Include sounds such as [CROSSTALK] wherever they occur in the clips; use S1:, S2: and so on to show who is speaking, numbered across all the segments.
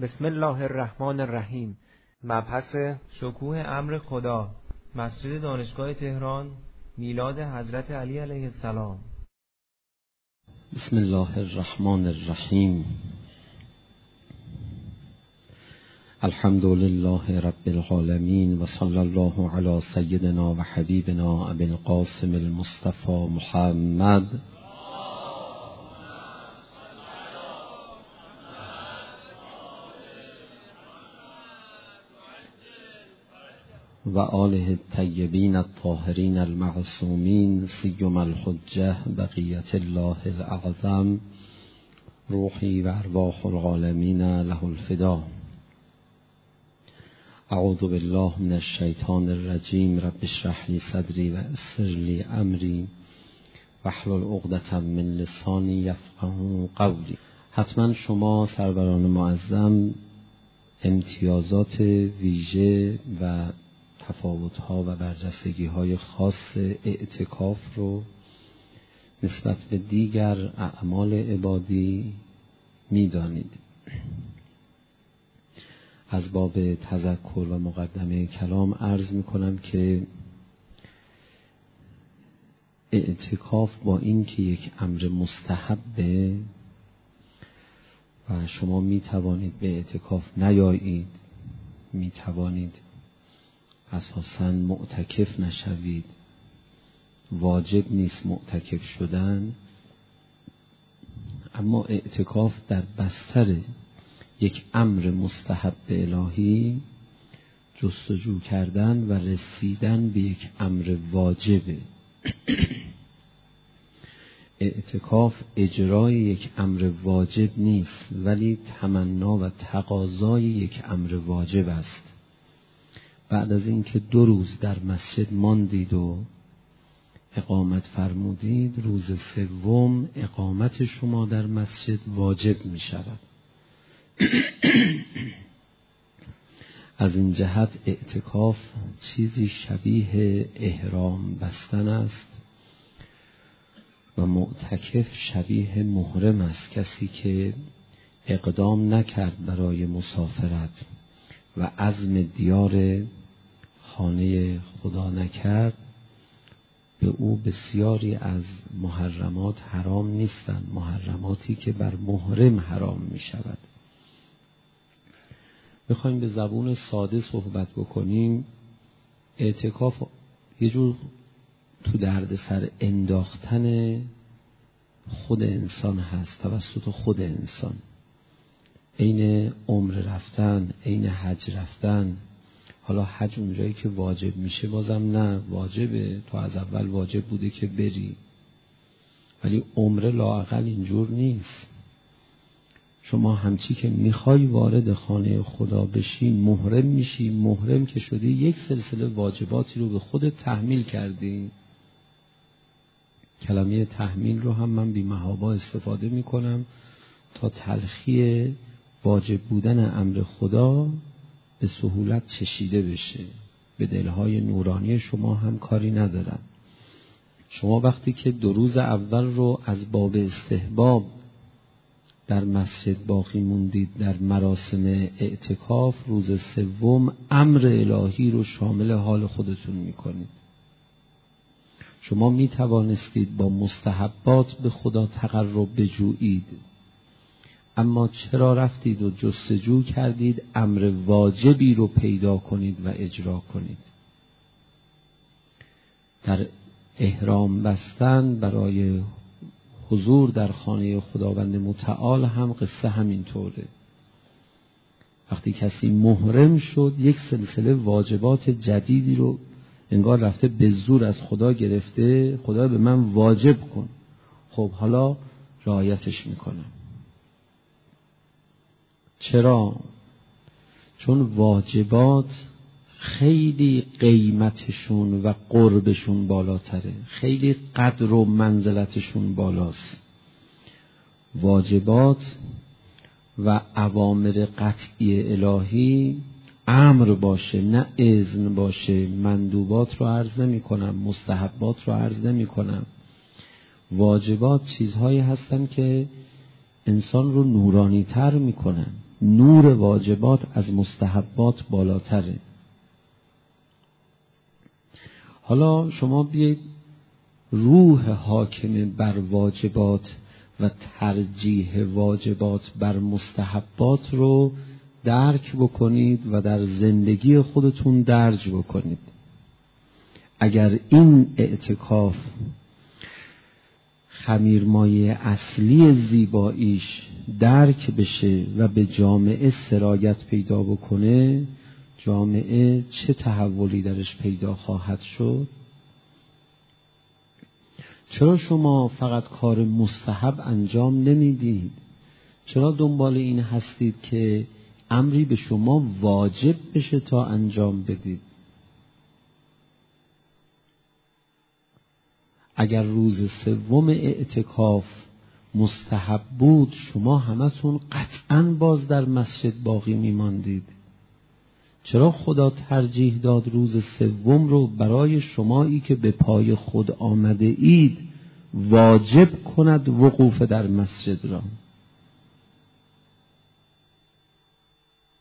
S1: بسم الله الرحمن الرحیم. مبحث شکوه امر خدا مسجد دانشگاه تهران میلاد حضرت علی علیه السلام.
S2: بسم الله الرحمن الرحیم. الحمد لله رب العالمین و صلی الله علی سیدنا و حبیبنا ابی القاسم المصطفى محمد و آله الطیبین الطاهرین المعصومین سیم الحجه بقیت الله الاعظم روحی و ارواح العالمین له الفدا. اعوذ بالله من الشیطان الرجیم. رب اشرح لی صدری و اسر لی امری واحلل عقدة من لسانی یفقهوا قولی. حتما شما سروران معظم امتیازات ویژه و تفاوتها و برجستگی های خاص اعتکاف رو نسبت به دیگر اعمال عبادی می‌دانید. از باب تذکر و مقدمه کلام عرض می کنم که اعتکاف با این که یک امر مستحبه و شما می توانید به اعتکاف نیایید می توانید اساسا معتکف نشوید. واجب نیست معتکف شدن اما اعتکاف در بستر یک امر مستحب الهی جستجو کردن و رسیدن به یک امر واجبه اعتکاف اجرای یک امر واجب نیست ولی تمنا و تقاضای یک امر واجب است. بعد از اینکه دو روز در مسجد ماندید و اقامت فرمودید روز سوم اقامت شما در مسجد واجب می شود [CLEARS THROAT] از این جهت اعتکاف چیزی شبیه احرام بستن است و معتکف شبیه محرم است. کسی که اقدام نکرد برای مسافرت و عزم دیار خانه خدا نکرد به او بسیاری از محرمات حرام نیستند محرماتی که بر محرم حرام می شود می‌خوایم به زبون ساده صحبت بکنیم. اعتکاف یه جور تو درد سر انداختن خود انسان هست توسط خود انسان. عین عمر رفتن عین حج رفتن. حالا حج اونجایی که واجب میشه بازم نه واجبه. تو از اول واجب بوده که بری. ولی عمره لاقل اینجور نیست. شما همچی که می‌خوای وارد خانه خدا بشی محرم میشی. محرم که شدی یک سلسله واجباتی رو به خود تحمیل کردی. کلمه تحمیل رو هم من بی محابا استفاده می‌کنم تا تلخی واجب بودن امر خدا به سهولت چشیده بشه. به دلهای نورانی شما هم کاری ندارم شما وقتی که دو روز اول رو از باب استحباب در مسجد باقی موندید در مراسم اعتکاف روز سوم امر الهی رو شامل حال خودتون می‌کنید. شما می توانستید با مستحبات به خدا تقرب بجویید. اما چرا رفتید و جستجو کردید امر واجبی رو پیدا کنید و اجرا کنید؟ در احرام بستن برای حضور در خانه خداوند متعال هم قصه همین طوره وقتی کسی محرم شد یک سلسله واجبات جدیدی رو انگار رفته به زور از خدا گرفته خدا به من واجب کن. خب حالا رعایتش می‌کنم. چرا؟ چون واجبات خیلی قیمتشون و قربشون بالاتره. خیلی قدر و منزلتشون بالاست. واجبات و عوامر قطعی الهی امر باشه نه اذن باشه. مندوبات رو عرض نمی کنم مستحبات رو عرض نمی کنم واجبات چیزهایی هستن که انسان رو نورانی تر می‌کنن. نور واجبات از مستحبات بالاتره. حالا شما بیایید روح حاکم بر واجبات و ترجیح واجبات بر مستحبات رو درک بکنید و در زندگی خودتون درج بکنید. اگر این اعتکاف خمیرمایه اصلی زیباییش درک بشه و به جامعه سرایت پیدا بکنه جامعه چه تحولی درش پیدا خواهد شد؟ چرا شما فقط کار مستحب انجام نمی‌دید؟ چرا دنبال این هستید که امری به شما واجب بشه تا انجام بدید؟ اگر روز سوم اعتکاف مستحب بود شما همتون قطعا باز در مسجد باقی میماندید. چرا خدا ترجیح داد روز سوم رو برای شمایی که به پای خود آمده اید واجب کند وقوف در مسجد را؟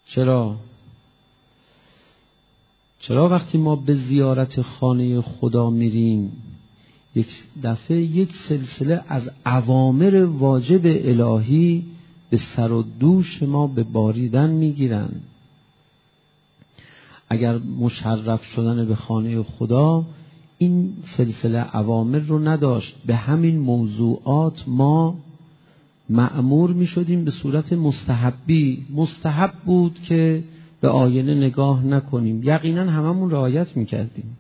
S2: چرا؟ چرا وقتی ما به زیارت خانه خدا میریم یک دفعه یک سلسله از عوامر واجب الهی به سر و دوش ما به باریدن می‌گیرن. اگر مشرف شدن به خانه خدا این سلسله عوامر رو نداشت به همین موضوعات ما معمور می شدیم به صورت مستحبی. مستحب بود که به آینه نگاه نکنیم. یقینا هممون رعایت می کردیم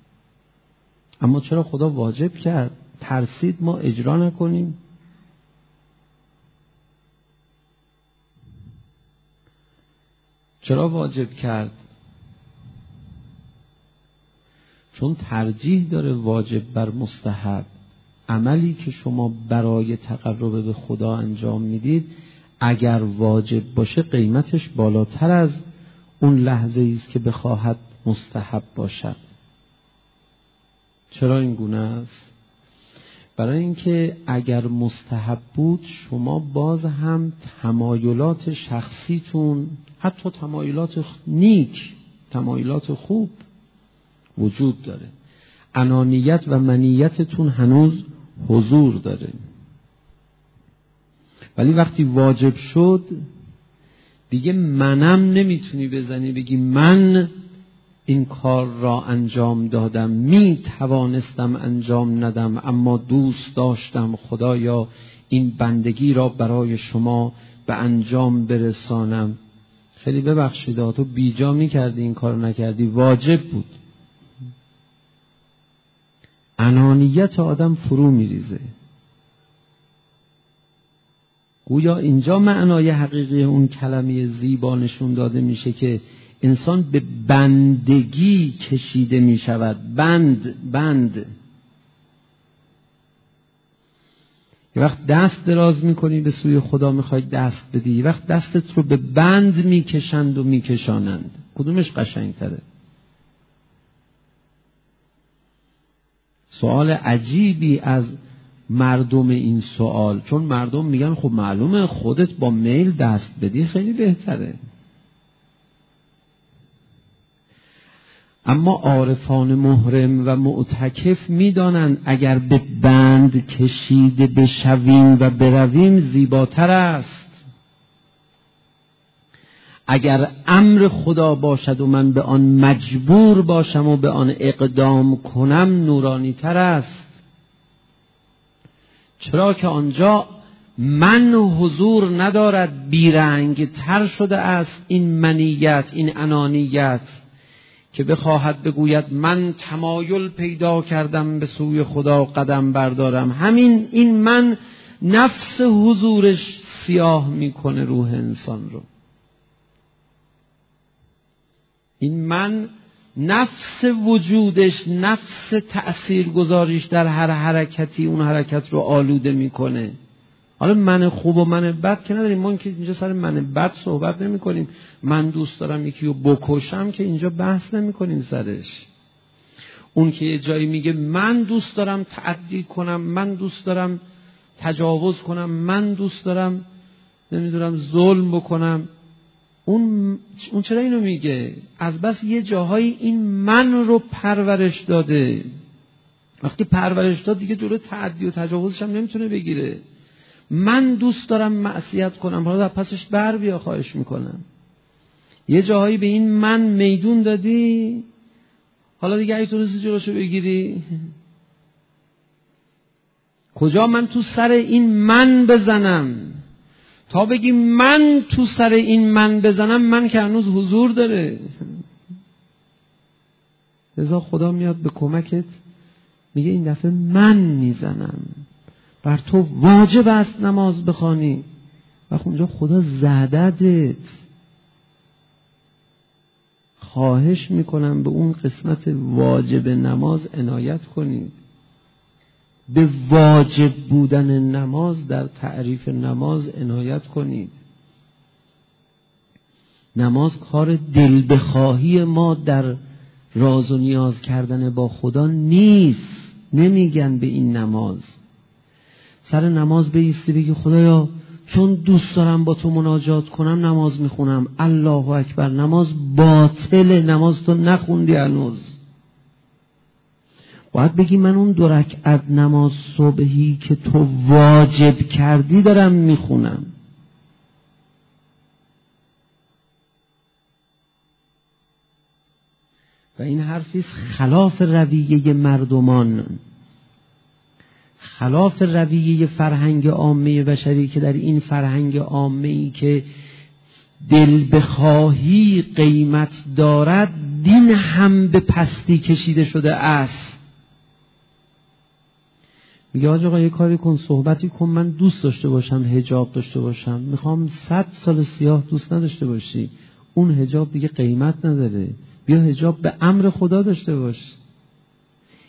S2: اما چرا خدا واجب کرد؟ ترسید ما اجرا نکنیم. چرا واجب کرد؟ چون ترجیح داره واجب بر مستحب. عملی که شما برای تقرب به خدا انجام می‌دید اگر واجب باشه قیمتش بالاتر از اون لحظه است که بخواهد مستحب باشد. چرا این گونه است؟ برای اینکه اگر مستحب بود شما باز هم تمایلات شخصیتون حتی تمایلات نیک تمایلات خوب وجود داره. انانیت و منیتتون هنوز حضور داره. ولی وقتی واجب شد دیگه منم نمی‌تونی بزنی بگی من این کار را انجام دادم. می توانستم انجام ندم اما دوست داشتم. خدایا این بندگی را برای شما به انجام برسانم. خیلی ببخشید تو بیجا می کردی این کار نکردی؟ واجب بود. انانیت آدم فرو میریزه. گویا اینجا معنای حقیقی اون کلمه زیبا نشون داده میشه که انسان به بندگی کشیده می شود. بند بند. یه وقت دست دراز می‌کنی به سوی خدا می‌خوای دست بدی. یه وقت دستت رو به بند می‌کشند و میکشانند. کدومش قشنگتره؟ سوال عجیبی از مردم این سوال. چون مردم میگن خب معلومه خودت با میل دست بدی خیلی بهتره. اما عارفان محرم و معتکف می‌دانند اگر به بند کشیده بشویم و برویم زیباتر است. اگر امر خدا باشد و من به آن مجبور باشم و به آن اقدام کنم نورانی تر است. چرا که آنجا من حضور ندارد بیرنگ تر شده است این منیت این انانیت. که بخواهد بگوید من تمایل پیدا کردم به سوی خدا قدم بردارم. همین این من نفس حضورش سیاه می‌کنه روح انسان رو. این من نفس وجودش نفس تأثیر گذاریش در هر حرکتی اون حرکت رو آلوده می‌کنه. حالا من خوب و من بد که نداریم. ما که اینجا سر من بد صحبت نمی کنیم من دوست دارم یکی رو بکشم که اینجا بحث نمی کنیم سرش. اون که یه جایی میگه من دوست دارم تعدی کنم من دوست دارم تجاوز کنم من دوست دارم نمی‌دونم ظلم بکنم. اون اون چرا اینو میگه؟ از بس یه جاهایی این من رو پرورش داده. وقتی پرورش داد دیگه جلو تعدی و تجاوزش هم نمی‌تونه بگیره. من دوست دارم معصیت کنم. حالا در پسش بر بیا خواهش می‌کنم. یه جاهایی به این من میدون دادی حالا دیگه اگه تونستی جلوشو بگیری. کجا من تو سر این من بزنم؟ تا بگی من تو سر این من بزنم من که هنوز حضور داره. لذا خدا میاد به کمکت میگه این دفعه من می‌زنم. بر تو واجب است نماز بخوانی. و اونجا خدا زددت خواهش می‌کنم به اون قسمت واجب نماز عنایت کنید. به واجب بودن نماز در تعریف نماز عنایت کنید. نماز کار دل بخواهی ما در راز و نیاز کردن با خدا نیست. نمیگن به این نماز. سر نماز بیستی بگی خدایا چون دوست دارم با تو مناجات کنم نماز می‌خونم. الله اکبر نماز باطل نماز تو نخوندی هنوز. باید بگی من اون دو رکعت نماز صبحی که تو واجب کردی دارم می‌خونم. و این حرفی خلاف رویه مردمان. خلاف رویه فرهنگ عامه بشری که در این فرهنگ عامه ای که دل بخواهی قیمت دارد دین هم به پستی کشیده شده است. میگه آقا یه کاری کن صحبتی کن من دوست داشته باشم هجاب داشته باشم. می‌خوام صد سال سیاه دوست نداشته باشی. اون هجاب دیگه قیمت نداره. بیا هجاب به امر خدا داشته باش.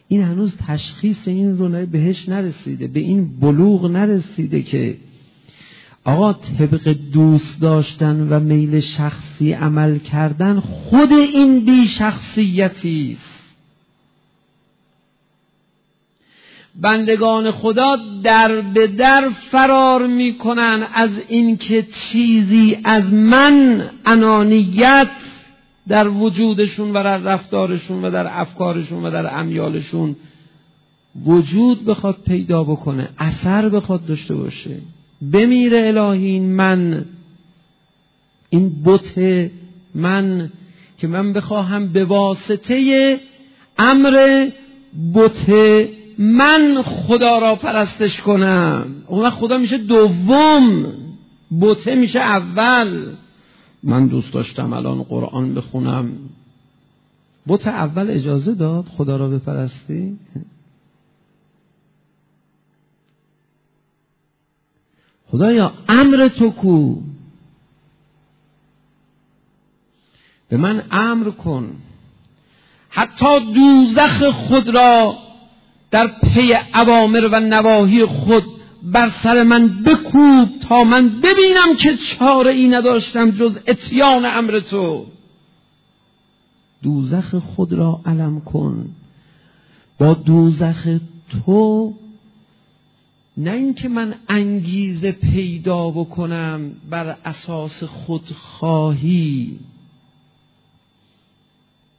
S2: این هنوز تشخیص این رو بهش نرسیده به این بلوغ نرسیده که آقا طبق دوست داشتن و میل شخصی عمل کردن خود این بی شخصیتی بندگان خدا در به در فرار می‌کنن از اینکه چیزی از من انانیت در وجودشون و در رفتارشون و در افکارشون و در امیالشون وجود بخواد پیدا بکنه اثر بخواد داشته باشه. بمیره الهی من این بت من که من بخواهم به واسطه امر بت من خدا را پرستش کنم. اون خدا میشه دوم بته میشه اول. من دوست داشتم الان قرآن بخونم. بت اول اجازه داد خدا را بپرستی؟ خدایا امر تو کو؟ به من امر کن. حتی دوزخ خود را در پی عوامر و نواهی خود بر سر من بکوب تا من ببینم که چاره ای نداشتم جز اتیان امر تو. دوزخ خود را علم کن. با دوزخ تو نه اینکه من انگیزه پیدا بکنم بر اساس خودخواهی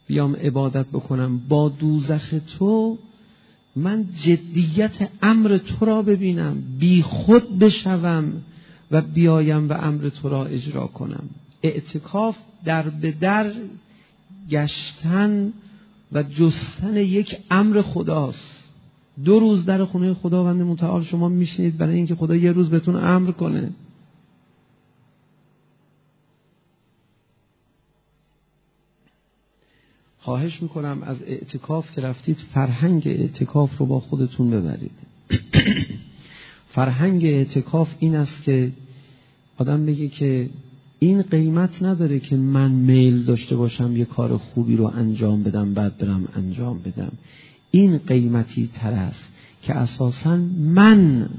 S2: بیام عبادت بکنم. با دوزخ تو من جدیت امر تو را ببینم بی خود بشوم و بیایم و امر تو را اجرا کنم. اعتکاف در به در گشتن و جستن یک امر خداست. دو روز در خونه خداوند متعال شما میشینید برای اینکه خدا یه روز بهتون امر کنه. خواهش می‌کنم از اعتکاف که رفتید فرهنگ اعتکاف رو با خودتون ببرید. [COUGHS] فرهنگ اعتکاف این است که آدم بگه که این قیمت نداره که من میل داشته باشم یه کار خوبی رو انجام بدم بعد برم انجام بدم. این قیمتی تر است که اساسا من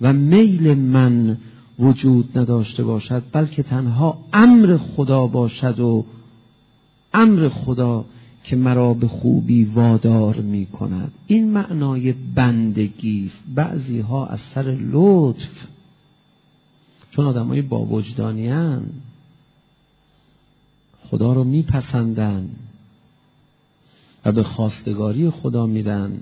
S2: و میل من وجود نداشته باشد بلکه تنها امر خدا باشد و امر خدا که مرا به خوبی وادار می کند این معنای بندگی است. بعضی ها از سر لطف چون آدمای با وجدانیان خدا رو میپسندن و به خواستگاری خدا میرن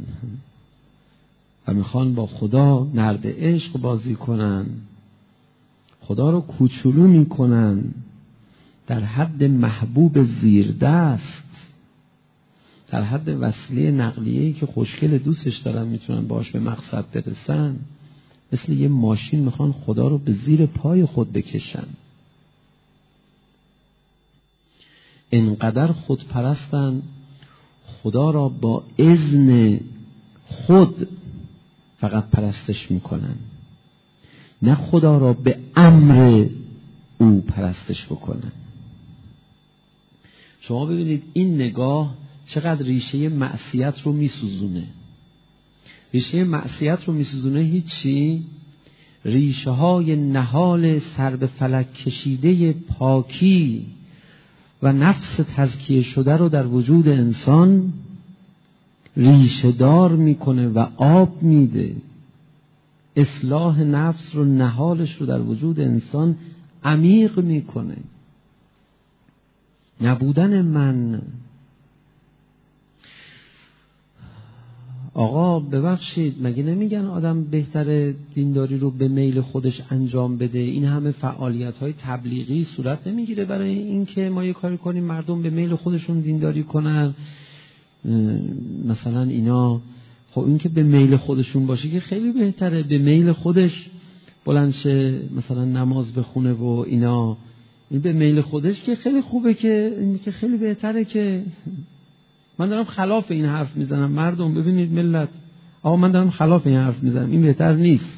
S2: و می‌خوان با خدا نرد عشق بازی کنن. خدا رو کوچولو می‌کنن. در حد محبوب زیر دست در حد وسیله نقلیه‌ای که خوشگل دوستش دارن می‌تونن باش به مقصد برسن مثل یه ماشین می‌خوان خدا رو به زیر پای خود بکشن. انقدر خود پرستن خدا را با اذن خود فقط پرستش می‌کنن. نه خدا را به امر او پرستش بکنن. شما ببینید این نگاه چقدر ریشه معصیت رو میسوزونه. ریشه معصیت رو میسوزونه هیچی؟ ریشه های نهال سر به فلک کشیده پاکی و نفس تزکیه شده رو در وجود انسان ریشه دار می‌کنه و آب میده. اصلاح نفس رو نهالش رو در وجود انسان عمیق می‌کنه. نبودن من آقا ببخشید مگه نمیگن آدم بهتر دینداری رو به میل خودش انجام بده؟ این همه فعالیت های تبلیغی صورت نمی‌گیره برای اینکه ما یه کاری کنیم مردم به میل خودشون دینداری کنن. مثلا اینا خب این که به میل خودشون باشه که خیلی بهتره. به میل خودش بلندشه مثلا نماز بخونه و اینا. این به میل خودش که خیلی خوبه که این که خیلی بهتره که من دارم خلاف این حرف می‌زنم. مردم ببینید ملت. آقا من دارم خلاف این حرف می‌زنم. این بهتر نیست.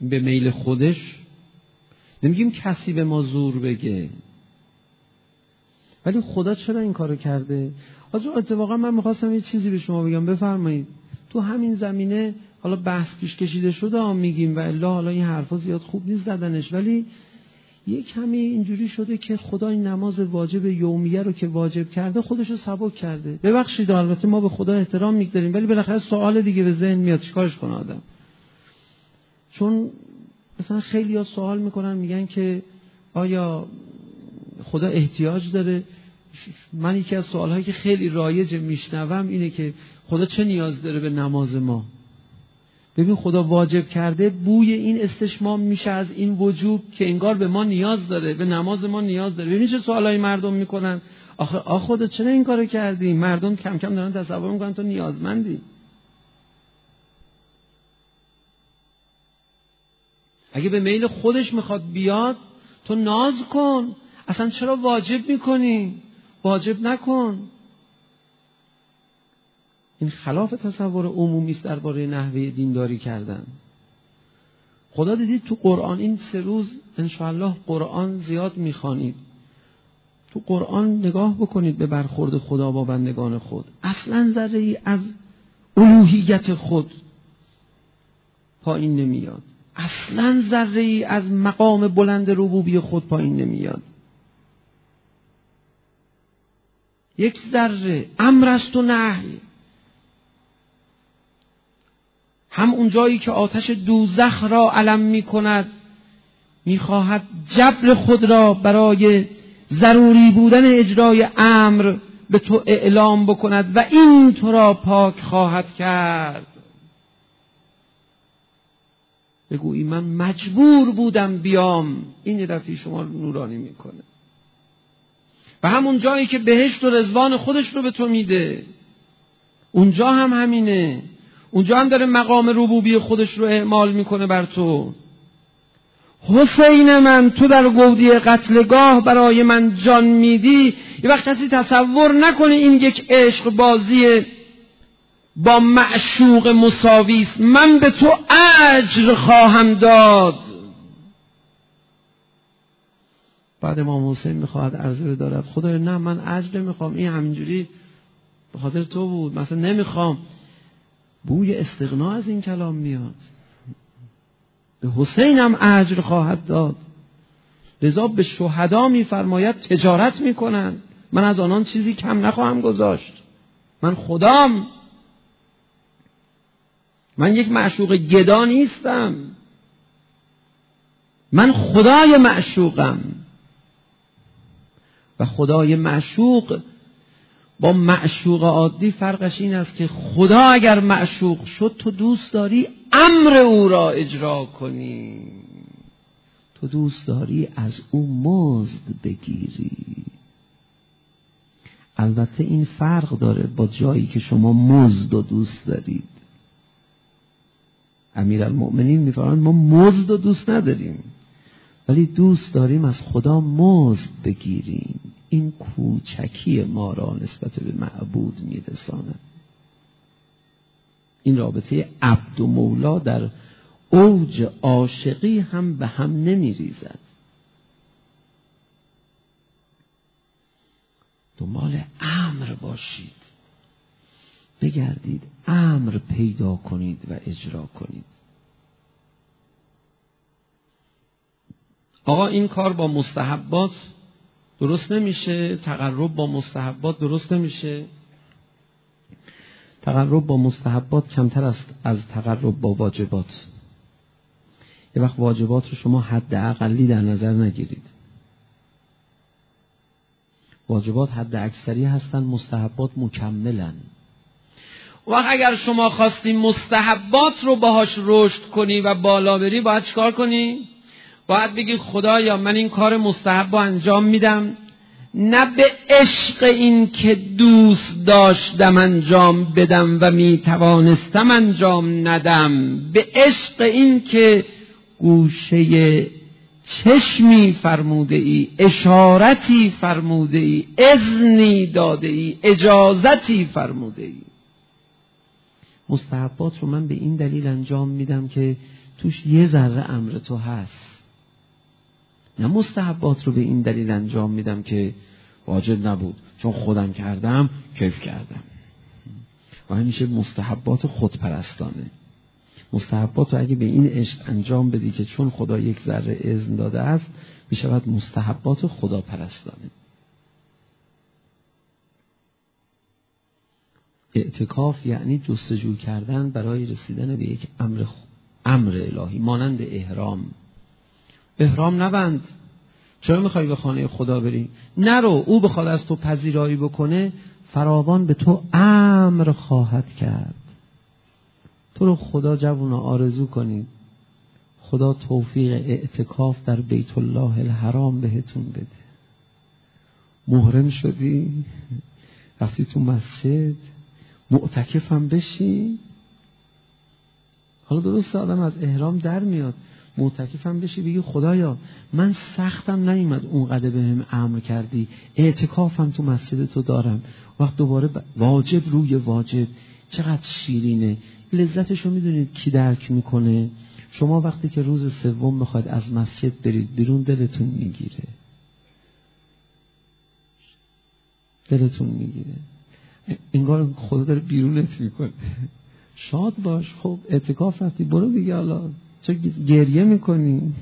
S2: به میل خودش نمیگیم کسی به ما زور بگه. ولی خدا چرا این کارو کرده؟ آجا اتفاقا من می‌خواستم یه چیزی به شما بگم. بفرمایید. تو همین زمینه حالا بحث پیش کشیده شده میگیم و الا حالا این حرفا زیاد خوب نیست زدنش. ولی یه کمی اینجوری شده که خدا این نماز واجب یومیه رو که واجب کرده خودش رو سبک کرده. ببخشید البته ما به خدا احترام می‌گذاریم ولی بالاخره سوال دیگه به ذهن میاد چیکارش کنه آدم؟ چون مثلا خیلی ها سوال می‌کنن میگن که آیا خدا احتیاج داره؟ من یکی از سوالهایی که خیلی رایج میشنوم اینه که خدا چه نیاز داره به نماز ما؟ ببین خدا واجب کرده بوی این استشمام میشه از این وجوب که انگار به ما نیاز داره به نماز ما نیاز داره. ببین چه سوالای مردم می‌کنن؟ آخه آخ خدا چرا این کارو کردی؟ مردم کم کم دارن تصور می‌کنن تو نیازمندی. اگه به میل خودش می‌خواد بیاد تو ناز کن. اصلا چرا واجب می‌کنی؟ واجب نکن. این خلاف تصور عمومی است درباره نحوه دینداری کردن. خدا دیدید تو قرآن این سه روز انشاءالله قرآن زیاد می‌خوانید. تو قرآن نگاه بکنید به برخورد خدا با بندگان خود. اصلا ذره ای از الوهیت خود پایین نمیاد. اصلا ذره ای از مقام بلند ربوبی خود پایین نمیاد. یک ذره امر است و نهی. هم اون جایی که آتش دوزخ را علم می کند می‌خواهد جبر خود را برای ضروری بودن اجرای امر به تو اعلام بکند و این تو را پاک خواهد کرد. بگویی من مجبور بودم بیام. این رفی شما نورانی می‌کنه. و همون جایی که بهشت و رزوان خودش رو به تو میده. اونجا هم همینه. اونجا هم داره مقام ربوبی خودش رو اعمال می‌کنه بر تو. حسین من تو در گودی قتلگاه برای من جان میدی. یه وقت کسی تصور نکنه این یک عشق بازی با معشوق مساوی من به تو اجر خواهم داد. بعد امام حسین می‌خواهد عرضه دارد خدای نه من اجر نمی‌خوام. این همینجوری به خاطر تو بود. مثلا نمی‌خوام. بوی استغنا از این کلام میاد. به حسینم اجر خواهد داد. لذا به شهدا میفرماید تجارت می‌کنند. من از آنان چیزی کم نخواهم گذاشت. من خدام. من یک معشوق گدا نیستم. من خدای معشوقم. و خدای معشوق با معشوق عادی فرقش این است که خدا اگر معشوق شد تو دوست داری امر او را اجرا کنی. تو دوست داری از او مزد بگیری. البته این فرق داره با جایی که شما مزد و دوست دارید. امیر المؤمنین ما مزد و دوست نداریم ولی دوست داریم از خدا مزد بگیریم. این کوچکی ما را نسبت به معبود میرساند. این رابطه عبد و مولا در اوج عاشقی هم به هم نمیریزد. دنبال امر باشید. بگردید امر پیدا کنید و اجرا کنید. آقا این کار با مستحبات درست نمیشه. تقرب با مستحبات درست نمیشه. تقرب با مستحبات کمتر است از تقرب با واجبات. یه وقت واجبات رو شما حد اقلی در نظر نگیرید. واجبات حد اکثری هستن مستحبات مکملن. و اگر شما خواستیم مستحبات رو باهاش رشد کنی و بالا بری باید چکار کنی؟ باید بگی خدایا من این کار مستحب رو انجام میدم. نه به عشق این که دوست داشتم انجام بدم و می توانستم انجام ندم. به عشق این که گوشه چشمی فرموده ای اشارتی فرموده ای اذنی داده ای اجازتی فرموده ای. مستحبات رو من به این دلیل انجام میدم که توش یه ذره امر تو هست. نه مستحبات رو به این دلیل انجام میدم که واجب نبود. چون خودم کردم کیف کردم. و همیشه مستحبات خودپرستانه. مستحبات رو اگه به این عشق انجام بدی که چون خدا یک ذره اذن داده است می شود مستحبات خدا پرستانه اعتکاف یعنی جستجو کردن برای رسیدن به یک امر, امر الهی مانند احرام. احرام نبند. چرا می‌خوای به خانه خدا بری؟ نرو او بخواد از تو پذیرایی بکنه فراوان به تو امر خواهد کرد. تو رو خدا جوونا آرزو کنید خدا توفیق اعتکاف در بیت الله الحرام بهتون بده. محرم شدی؟ رفتی تو مسجد؟ معتکف بشی؟ حالا درست آدم از احرام در میاد. معتکفم بشی بگی خدایا من سختم نیومد اونقدر به هم امر کردی. اعتکافم تو مسجد تو دارم. وقت دوباره واجب روی واجب. چقدر شیرینه. لذتشو می‌دونید کی درک می‌کنه؟ شما وقتی که روز سوم بخواید از مسجد برید بیرون دلتون می‌گیره. دلتون می‌گیره. انگار خدا داره بیرونت می‌کنه. شاد باش. خب اعتکاف رفتی. برو دیگه حالا. چه گریه می‌کنی؟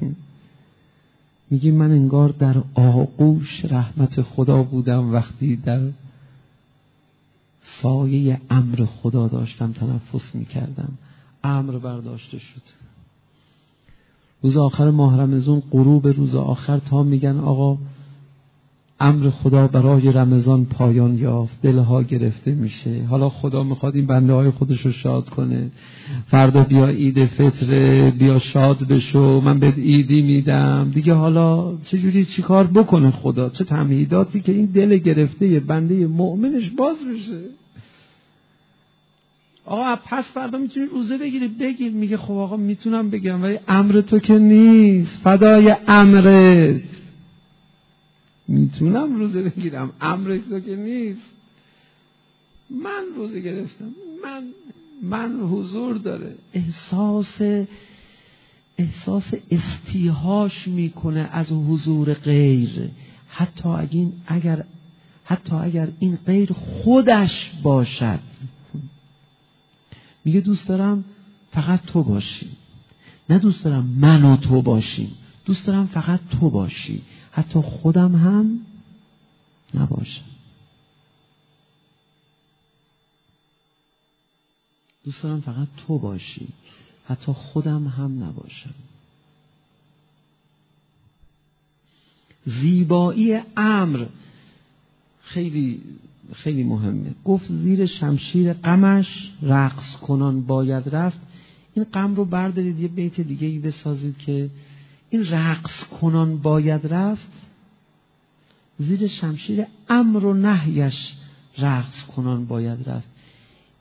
S2: میگی من انگار در آغوش رحمت خدا بودم وقتی در سایه امر خدا داشتم تنفس می‌کردم. امر برداشته شد. روز آخر ماه رمزون غروب روز آخر تا میگن آقا امر خدا برای رمضان پایان یافت دلها گرفته میشه. حالا خدا می‌خواد این بنده های خودش رو شاد کنه. فردا بیا عید فطره بیا شاد بشو. من به ایدی میدم. دیگه حالا چجوری چیکار بکنه خدا؟ چه تمهیداتی که این دل گرفته بنده مؤمنش باز بشه؟ آقا پس فردا می‌تونی روزه بگیری. بگیر. میگه خب آقا می‌تونم بگم ولی امر تو که نیست. فدای امرت. می‌تونم روزه بگیرم. امر تو که نیست. من روزه گرفتم. من من حضور داره. احساس احساس استیهاش می‌کنه از حضور غیر. حتی اگر, اگر حتی اگر این غیر خودش باشد. میگه دوست دارم فقط تو باشی. نه دوست دارم من و تو باشیم. دوست دارم فقط تو باشی. حتی خودم هم نباشم دوست دارم فقط تو باشی. حتی خودم هم نباشم. زیبایی امر خیلی خیلی مهمه. گفت زیر شمشیر غمش رقص کنان باید رفت. این غم رو بردارید یه بیت دیگه ای بسازید که این رقص کنان باید رفت؟ زیر شمشیر امر و نهیش رقص کنان باید رفت.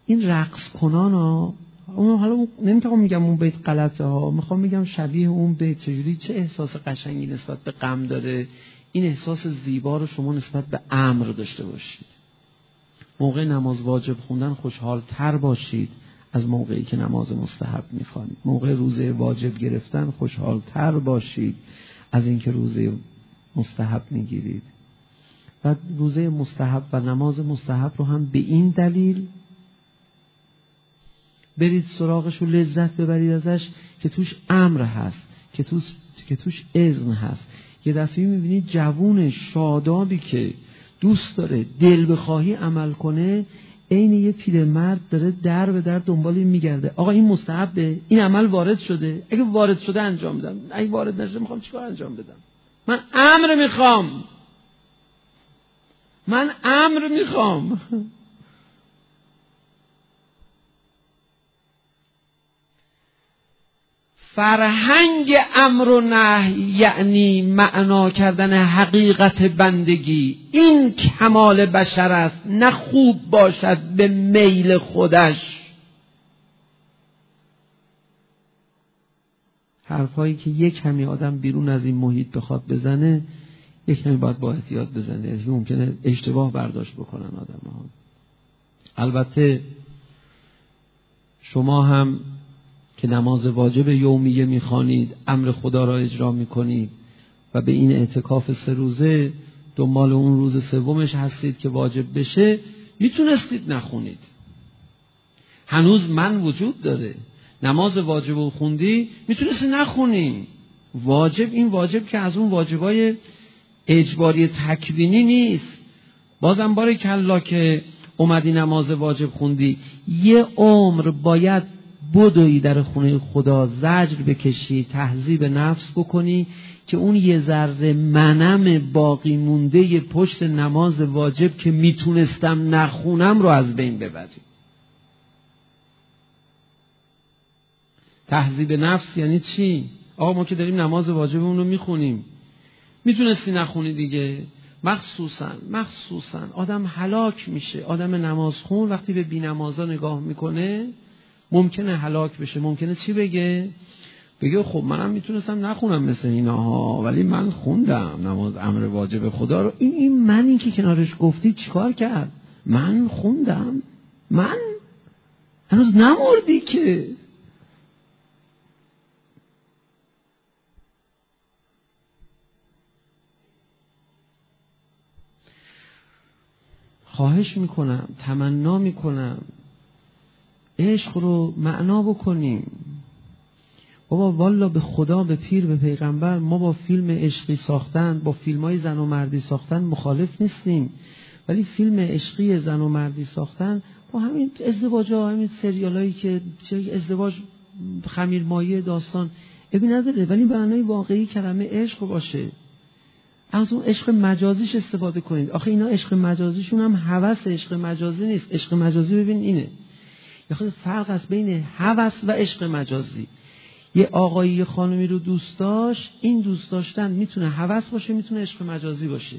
S2: این رقص کنان ها حالا نمی‌تونم میگم اون بیت غلطه ها می‌خوام میگم شبیه اون بیت چجوری؟ چه احساس قشنگی نسبت به غم داره؟ این احساس زیبا رو شما نسبت به امر داشته باشید. موقع نماز واجب خوندن خوشحال تر باشید. از موقعی که نماز مستحب می‌خوانید موقع روزه واجب گرفتن خوشحال تر باشید از اینکه روزه مستحب می‌گیرید. و روزه مستحب و نماز مستحب رو هم به این دلیل برید سراغش و لذت ببرید ازش که توش امر هست که توش, که توش اذن هست. یه دفعه می‌بینید جوون شادابی که دوست داره دل بخواهی عمل کنه عین یه پیرمرد داره در به در دنبال این میگرده. آقا این مستحبه. این عمل وارد شده. اگه وارد شده انجام بدم. اگه وارد نشده می‌خوام چیکار انجام بدم؟ من امر می‌خوام. من امر می‌خوام. فرهنگ امر و نه یعنی معنا کردن حقیقت بندگی. این کمال بشر است نه خوب باشد به میل خودش. حرفهایی که یک کمی آدم بیرون از این محیط بخواد بزنه یک کمی باید با احتیاط بزنه. یعنی ممکنه اشتباه برداشت بکنن آدم ها البته شما هم که نماز واجب یومیه می‌خوانید امر خدا را اجرا می‌کنید و به این اعتکاف سه روزه دنبال اون روز سومش هستید که واجب بشه می‌تونستید نخونید. هنوز من وجود داره. نماز واجب و خوندی می‌تونستی نخونی. واجب این واجب که از اون واجبای اجباری تکوینی نیست. بازم بار کلا که اومدی نماز واجب خوندی یه عمر باید بدوی در خونه خدا زجر بکشی تهذیب نفس بکنی که اون یه ذره منم باقی مونده پشت نماز واجب که می‌تونستم نخونم رو از بین ببری تهذیب نفس یعنی چی؟ آقا ما که داریم نماز واجبمون رو می‌خونیم. می‌تونستی نخونی دیگه؟ مخصوصا مخصوصا آدم هلاک میشه. آدم نماز خون وقتی به بینمازا نگاه می‌کنه ممکنه هلاک بشه ممکنه چی بگه؟ بگه خب منم می‌تونستم نخونم مثل ایناها ولی من خوندم نماز امر واجب خدا رو. این این منی که کنارش گفتی چیکار کرد؟ من خوندم. من؟ هنوز نمردی که. خواهش می‌کنم تمنا می‌کنم. عشق رو معنا بکنیم. بابا والا به خدا به پیر به پیغمبر ما با فیلم عشقی ساختن با فیلم های زن و مردی ساختن مخالف نیستیم. ولی فیلم عشقی زن و مردی ساختن با همین ازدواج ها همین سریال هایی که ازدواج خمیرمایه داستان ابی نداره. ولی معنای واقعی کلمه عشق باشه. از اون عشق مجازیش استفاده کنید. آخه اینا عشق مجازیشون هم هوس عشق مجازی نیست. عشق مجازی ببین اینه. خود فرق است بین هوس و عشق مجازی. یه آقایی یه خانمی رو دوست داشت این دوست داشتن می‌تونه هوس باشه می‌تونه عشق مجازی باشه.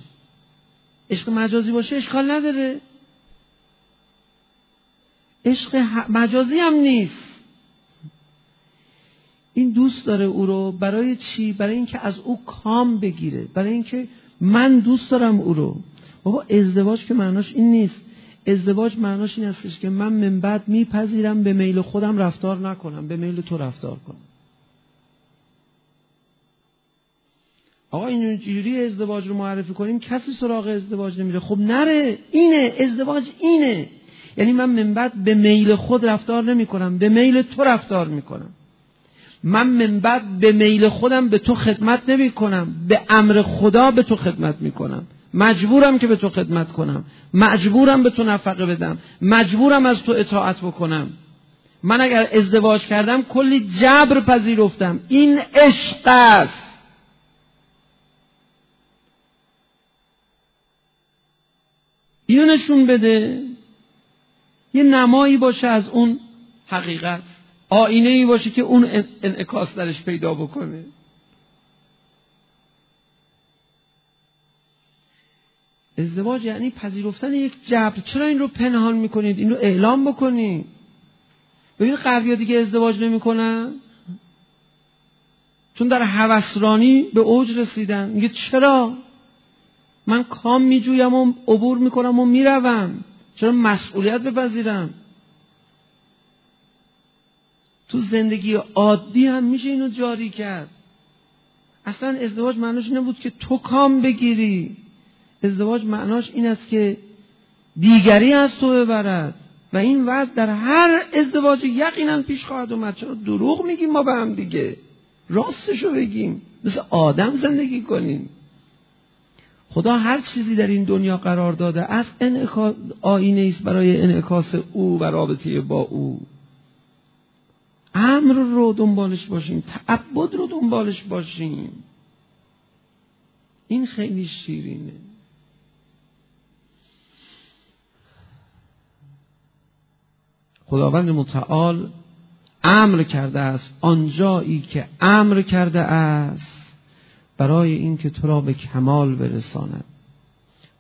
S2: عشق مجازی باشه اشکال نداره. عشق مجازی هم نیست. این دوست داره او رو برای چی؟ برای اینکه از او کام بگیره. برای اینکه من دوست دارم او رو. بابا ازدواج که معناش این نیست. ازدواج معناش این هستش که من من بعد میپذیرم به میل خودم رفتار نکنم به میل تو رفتار کنم. آقا اینجوری ازدواج رو معرفی کنیم کسی سراغ ازدواج نمیره. خب نره اینه ازدواج اینه. یعنی من من بعد به میل خود رفتار نمی کنم به میل تو رفتار می‌کنم. من من بعد به میل خودم به تو خدمت نمی کنم به امر خدا به تو خدمت می کنم مجبورم که به تو خدمت کنم. مجبورم به تو نفقه بدم. مجبورم از تو اطاعت بکنم. من اگر ازدواج کردم کلی جبر پذیرفتم. این عشق است. اینو نشون بده. یه نمایی باشه از اون حقیقت. آینه ای باشه که اون انعکاس درش پیدا بکنه. ازدواج یعنی پذیرفتن یک جبر. چرا این رو پنهان می‌کنید؟ این رو اعلام بکنید. ببین غربیا دیگه ازدواج نمی‌کنن. چون در هوسرانی به اوج رسیدن. میگه چرا؟ من کام میجویم و عبور می‌کنم و می‌روم. چرا مسئولیت بپذیرم؟ تو زندگی عادی هم میشه اینو جاری کرد. اصلا ازدواج معناش این بود که تو کام بگیری. ازدواج معناش این است که دیگری از تو ببرد و این وضع در هر ازدواج یقینا پیش خواهد اومد. چرا دروغ میگیم ما به هم دیگه؟ راستشو بگیم. مثل آدم زندگی کنیم. خدا هر چیزی در این دنیا قرار داده از انعکاس آینه است برای انعکاس او و رابطه با او. امر رو دنبالش باشیم تعبد رو دنبالش باشیم. این خیلی شیرینه. خداوند متعال امر کرده است. آنجایی که امر کرده است برای اینکه تو را به کمال برساند.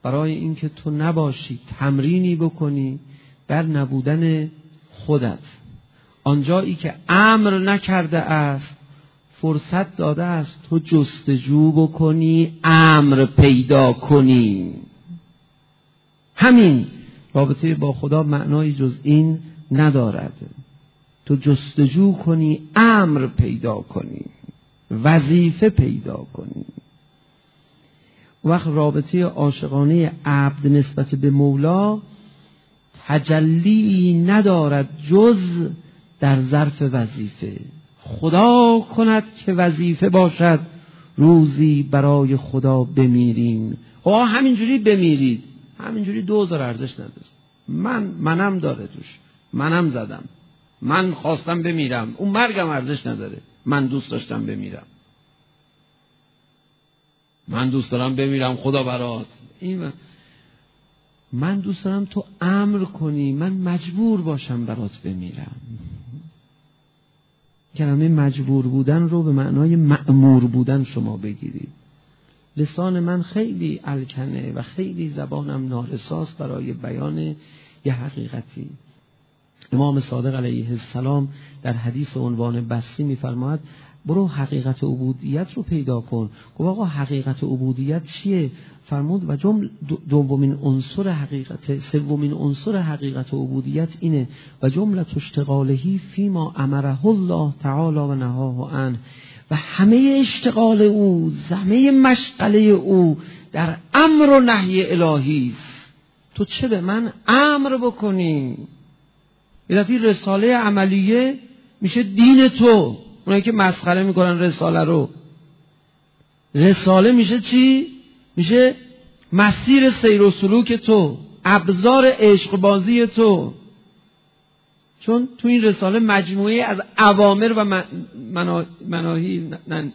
S2: برای اینکه تو نباشی تمرینی بکنی بر نبودن خودت. آنجایی که امر نکرده است فرصت داده است تو جستجو بکنی امر پیدا کنی. همین رابطه با خدا معنای جز این ندارد. تو جستجو کنی امر پیدا کنی وظیفه پیدا کنی. وقت رابطه عاشقانه عبد نسبت به مولا تجلی ندارد جز در ظرف وظیفه. خدا کند که وظیفه باشد روزی برای خدا بمیریم. خب همینجوری بمیرید. همینجوری دوزار ارزش نداره من منم داره توش. منم زدم. من خواستم بمیرم. اون مرگم ارزش نداره. من دوست داشتم بمیرم. من دوست دارم بمیرم خدا برات. این من دوست دارم تو امر کنی. من مجبور باشم برات بمیرم. کلمه مجبور بودن رو به معنای معمور بودن شما بگیرید. لسان من خیلی الکنه و خیلی زبانم نارساست برای بیان یه حقیقتی. امام صادق علیه السلام در حدیث عنوان بسی میفرماید برو حقیقت عبودیت رو پیدا کن. گفت آقا حقیقت عبودیت چیه؟ فرمود و جمل دومین عنصر حقیقت سومین عنصر حقیقت عبودیت اینه و جمله اشتغالهی فیما امره الله تعالی و نهاه عنه. و همه اشتغال او همه مشغله او در امر و نهی الهی است. تو چه به من امر بکنی؟ یه دفعه رساله عملیه میشه دین تو. اونایی که مسخره می‌کنن رساله رو. رساله میشه چی؟ میشه مسیر سیر و سلوک تو. ابزار عشق بازی تو. چون تو این رساله مجموعه از اوامر و مناهی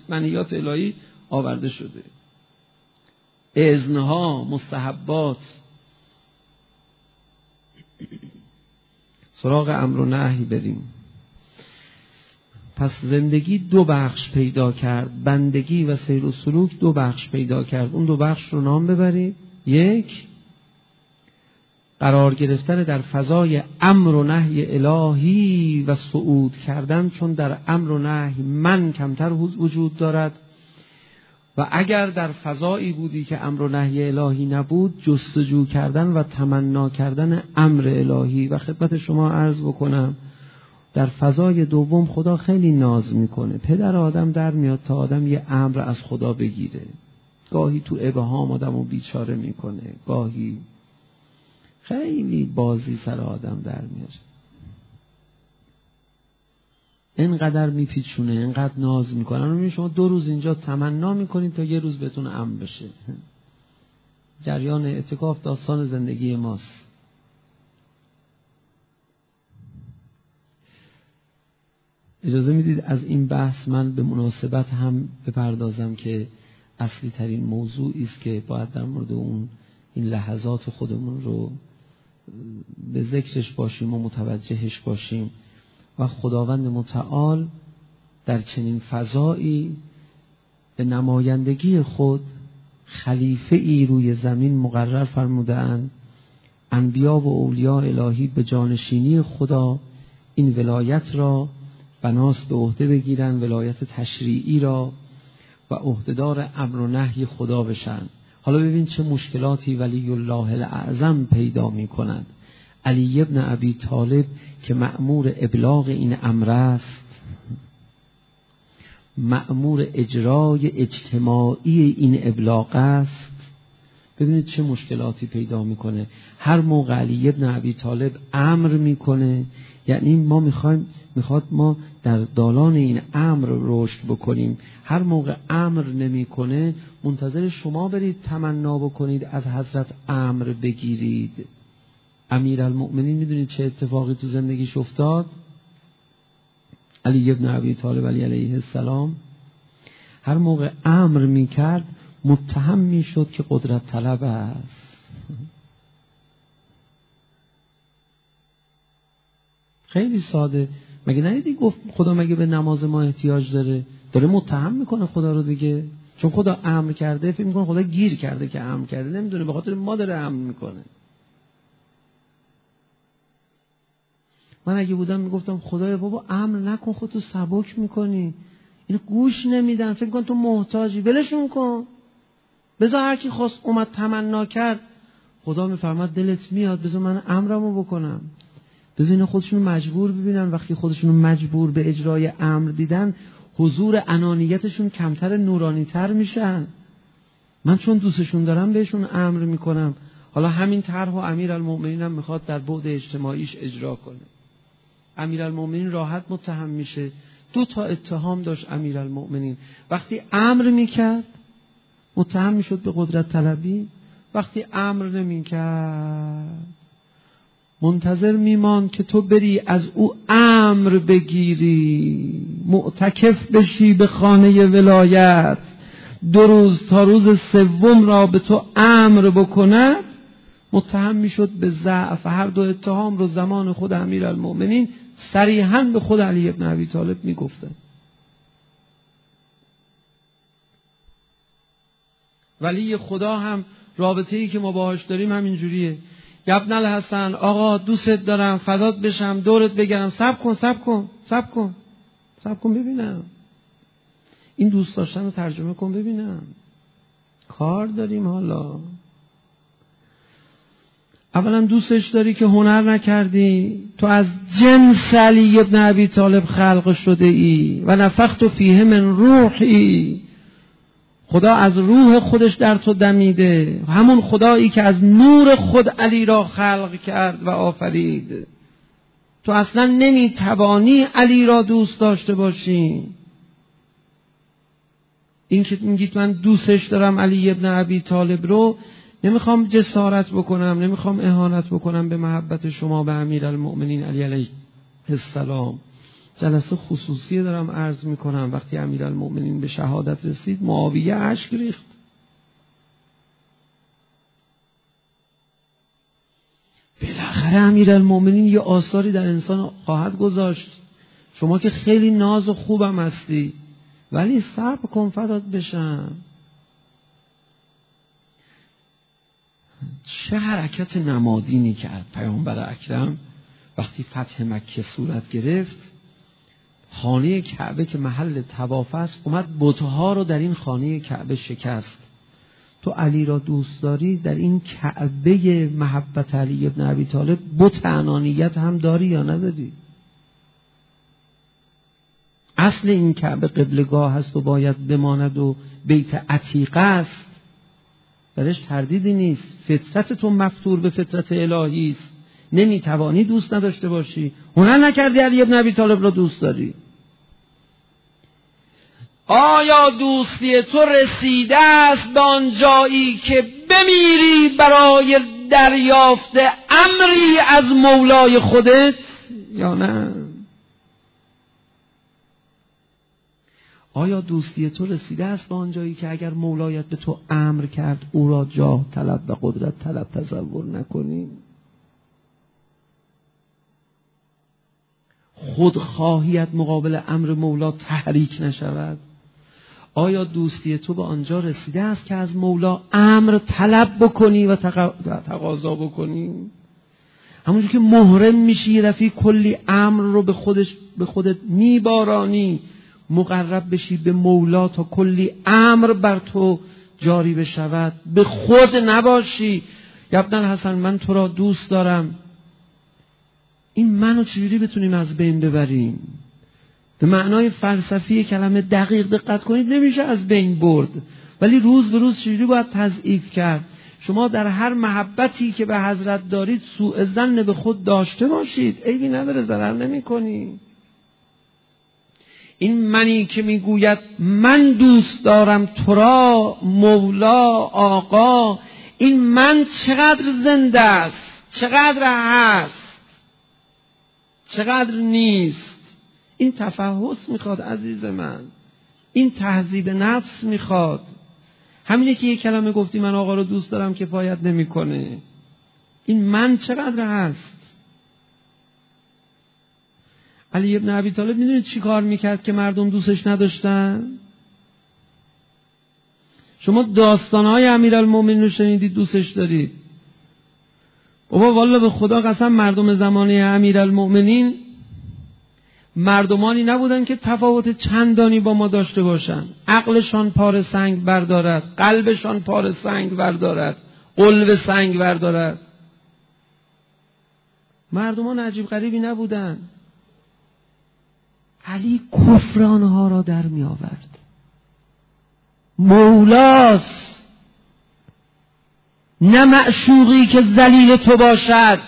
S2: منیات الهی آورده شده. اذنها مستحبات. سراغ امر و نهی بریم. پس زندگی دو بخش پیدا کرد. بندگی و سیر و سلوک دو بخش پیدا کرد. اون دو بخش رو نام ببرید یک قرار گرفتن در فضای امر و نهی الهی و صعود کردن چون در امر و نهی من کمتر وجود دارد. و اگر در فضایی بودی که امر و نهی الهی نبود جستجو کردن و تمنا کردن امر الهی و خدمت شما عرض بکنم در فضای دوم خدا خیلی ناز می‌کنه. پدر آدم در میاد تا آدم یه امر از خدا بگیره. گاهی تو ابهام آدم رو بیچاره می‌کنه. گاهی خیلی بازی سر آدم در میاره اینقدر میپیچونه اینقدر ناز می‌کنن شما دو روز اینجا تمنا می‌کنید تا یه روز بهتون امن بشه. جریان اعتکاف داستان زندگی ماست. اجازه می‌دید از این بحث من به مناسبت هم بپردازم که اصلی ترین موضوعی است که باید در مورد اون این لحظات خودمون رو به ذکرش باشیم و متوجهش باشیم. و خداوند متعال در چنین فضایی به نمایندگی خود خلیفه ای روی زمین مقرر فرمودند انبیا و اولیاء الهی به جانشینی خدا این ولایت را بناس به عهده بگیرن ولایت تشریعی را و عهدهدار امر و نهی خدا بشن. حالا ببین چه مشکلاتی ولی الله الاعظم پیدا می کند علی ابن ابی طالب که مأمور ابلاغ این امر است. مأمور اجرای اجتماعی این ابلاغ است. ببینید چه مشکلاتی پیدا می‌کنه. هر موقع علی ابن ابی طالب امر می‌کنه یعنی ما می‌خوایم می‌خواد ما در دالان این امر رشد بکنیم. هر موقع امر نمی‌کنه منتظر شما برید تمنا بکنید از حضرت امر بگیرید. امیر المؤمنین می‌دونید چه اتفاقی تو زندگیش افتاد؟ علی ابن ابی طالب علی علیه السلام هر موقع امر می‌کرد متهم می‌شد که قدرت طلب است. خیلی ساده. مگه ندیدی گفت خدا مگه به نماز ما احتیاج داره؟ داره متهم می‌کنه خدا رو دیگه. چون خدا امر کرده فکر می‌کنه خدا گیر کرده که امر کرده. نمی‌دونه به خاطر ما داره امر می‌کنه. من اگه بودم می‌گفتم خدای بابا امر نکن خودتو سبک می‌کنی. این گوش نمیدن فکر کن تو محتاجی. ولشون کن. بذار هر کی خواست اومد تمنا کرد. خدا میفرماد دلت میاد. بذار من امرمو بکنم. بذار اینا خودشون مجبور ببینن. وقتی خودشون مجبور به اجرای امر دیدن حضور انانیتشون کمتر نورانیتر میشن. من چون دوستشون دارم بهشون امر می‌کنم. حالا همین طرح و امیر المؤمنین هم می‌خواد در بعد اجتماعیش اجرا کنه. امیر المؤمنین راحت متهم میشه. دو تا اتهام داشت امیر المؤمنین وقتی امر می‌کرد متهم می‌شد به قدرت طلبی. وقتی امر نمی‌کرد منتظر میمان که تو بری از او امر بگیری. معتکف بشی به خانه ولایت. دو روز تا روز سوم را به تو امر بکنه متهم می‌شد به ضعف. هر دو اتهام رو زمان خود امیر المؤمنین صریحا به خود علی ابن ابی طالب می‌گفتن ولی خدا هم رابطه ای که ما باهاش داریم همینجوریه. یبن الحسن آقا دوستت دارم فدات بشم دورت بگرم سب کن سب کن سب کن. سب کن ببینم. این دوست داشتن رو ترجمه کن ببینم. کار داریم حالا. اولا دوستش داری که هنر نکردی؟ تو از جنس علی ابن ابی طالب خلق شده ای و نفخت و فیه من روحی. خدا از روح خودش در تو دمیده. همون خدایی که از نور خود علی را خلق کرد و آفرید. تو اصلا نمی‌توانی علی را دوست داشته باشی. این که میگید من دوستش دارم علی ابن ابی طالب رو نمی‌خوام جسارت بکنم نمی‌خوام اهانت بکنم به محبت شما به امیر المؤمنین علی علیه السلام. جلسه خصوصی دارم عرض می‌کنم. وقتی امیر المؤمنین به شهادت رسید معاویه عشق ریخت. بالاخره امیر المؤمنین یه آثاری در انسان خواهد گذاشت. شما که خیلی ناز و خوبم هستی. ولی صبر کن فدات بشم. چه حرکت نمادینی کرد پیامبر اکرم وقتی فتح مکه صورت گرفت؟ خانه کعبه که محل تواف است اومد بتها رو در این خانه کعبه شکست. تو علی را دوست داری؟ در این کعبه محبت علی ابن ابی طالب بت انانیت هم داری یا نداری؟ اصل این کعبه قبلگاه هست و باید بماند و بیت عتیقه است. درش تردیدی نیست. فطرت تو مفتور به فطرت الهی است. نمی‌توانی دوست نداشته باشی. هنر نکردی علی ابن ابی طالب را دوست داری. آیا دوستی تو رسیده است به آن جایی که بمیری برای دریافت امری از مولای خودت؟ یا نه؟ آیا دوستی تو رسیده است به آنجایی که اگر مولایت به تو امر کرد او را جاه طلب و قدرت طلب تصور نکنی؟ خودخواهیت مقابل امر مولا تحریک نشود. آیا دوستی تو به آنجا رسیده است که از مولا امر طلب بکنی و تقاضا بکنی؟ همونجور که محرم میشی دفعه کلی امر رو به خودش به خودت میبارانی. مقرب بشی به مولا تا کلی امر بر تو جاری بشود. به خود نباشی. یبن حسن من تو را دوست دارم. این منو چجوری بتونیم از بین ببریم؟ به معنای فلسفی کلمه دقیق دقت کنید نمیشه از بین برد. ولی روز به روز چجوری باید تضعیف کرد؟ شما در هر محبتی که به حضرت دارید سوء زن به خود داشته باشید. عیبی نداره ضرر نمی کنی. این منی که می‌گوید من دوست دارم تو را مولا آقا این من چقدر زنده است چقدر هست چقدر نیست. این تفحص می‌خواد عزیز من این تهذیب نفس می‌خواد. همینه که یه کلمه گفتی من آقا رو دوست دارم کفایت نمی‌کنه. این من چقدر هست؟ علی ابن ابی طالب می‌دونید چی کار می‌کرد که مردم دوستش نداشتن؟ شما داستانهای امیرالمومنین رو شنیدید دوستش دارید؟ بابا والا به خدا قسم مردم زمانه امیرالمؤمنین مردمانی نبودن که تفاوت چندانی با ما داشته باشند عقلشان پار سنگ بردارد قلبشان پار سنگ بردارد قلب سنگ بردارد. مردمان عجیب غریبی نبودن. علی کفرانها را در می آورد. مولاست. نه معشوقی که زلیل تو باشد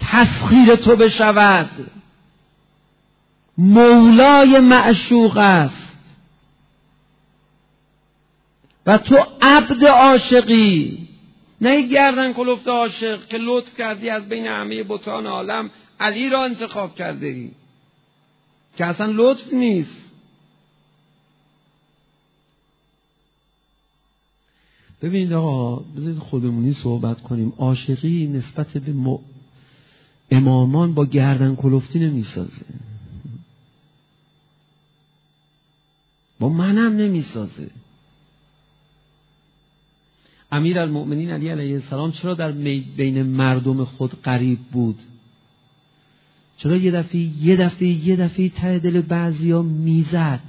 S2: تسخیر تو بشود. مولای معشوق است. و تو عبد عاشقی. نه گردن کلفت عاشق که لطف کردی از بین همه بتان عالم علی را انتخاب کرده ای. که اصلا لطف نیست. ببینید آقا بذارید خودمونی صحبت کنیم. عاشقی نسبت به امامان با گردن کلفتی نمی‌سازه. با منم نمی‌سازه. امیر المؤمنین علی علیه السلام چرا در بین مردم خود قریب بود؟ چرا یه دفعه یه دفعه یه دفعه ته دل بعضیا می‌زد.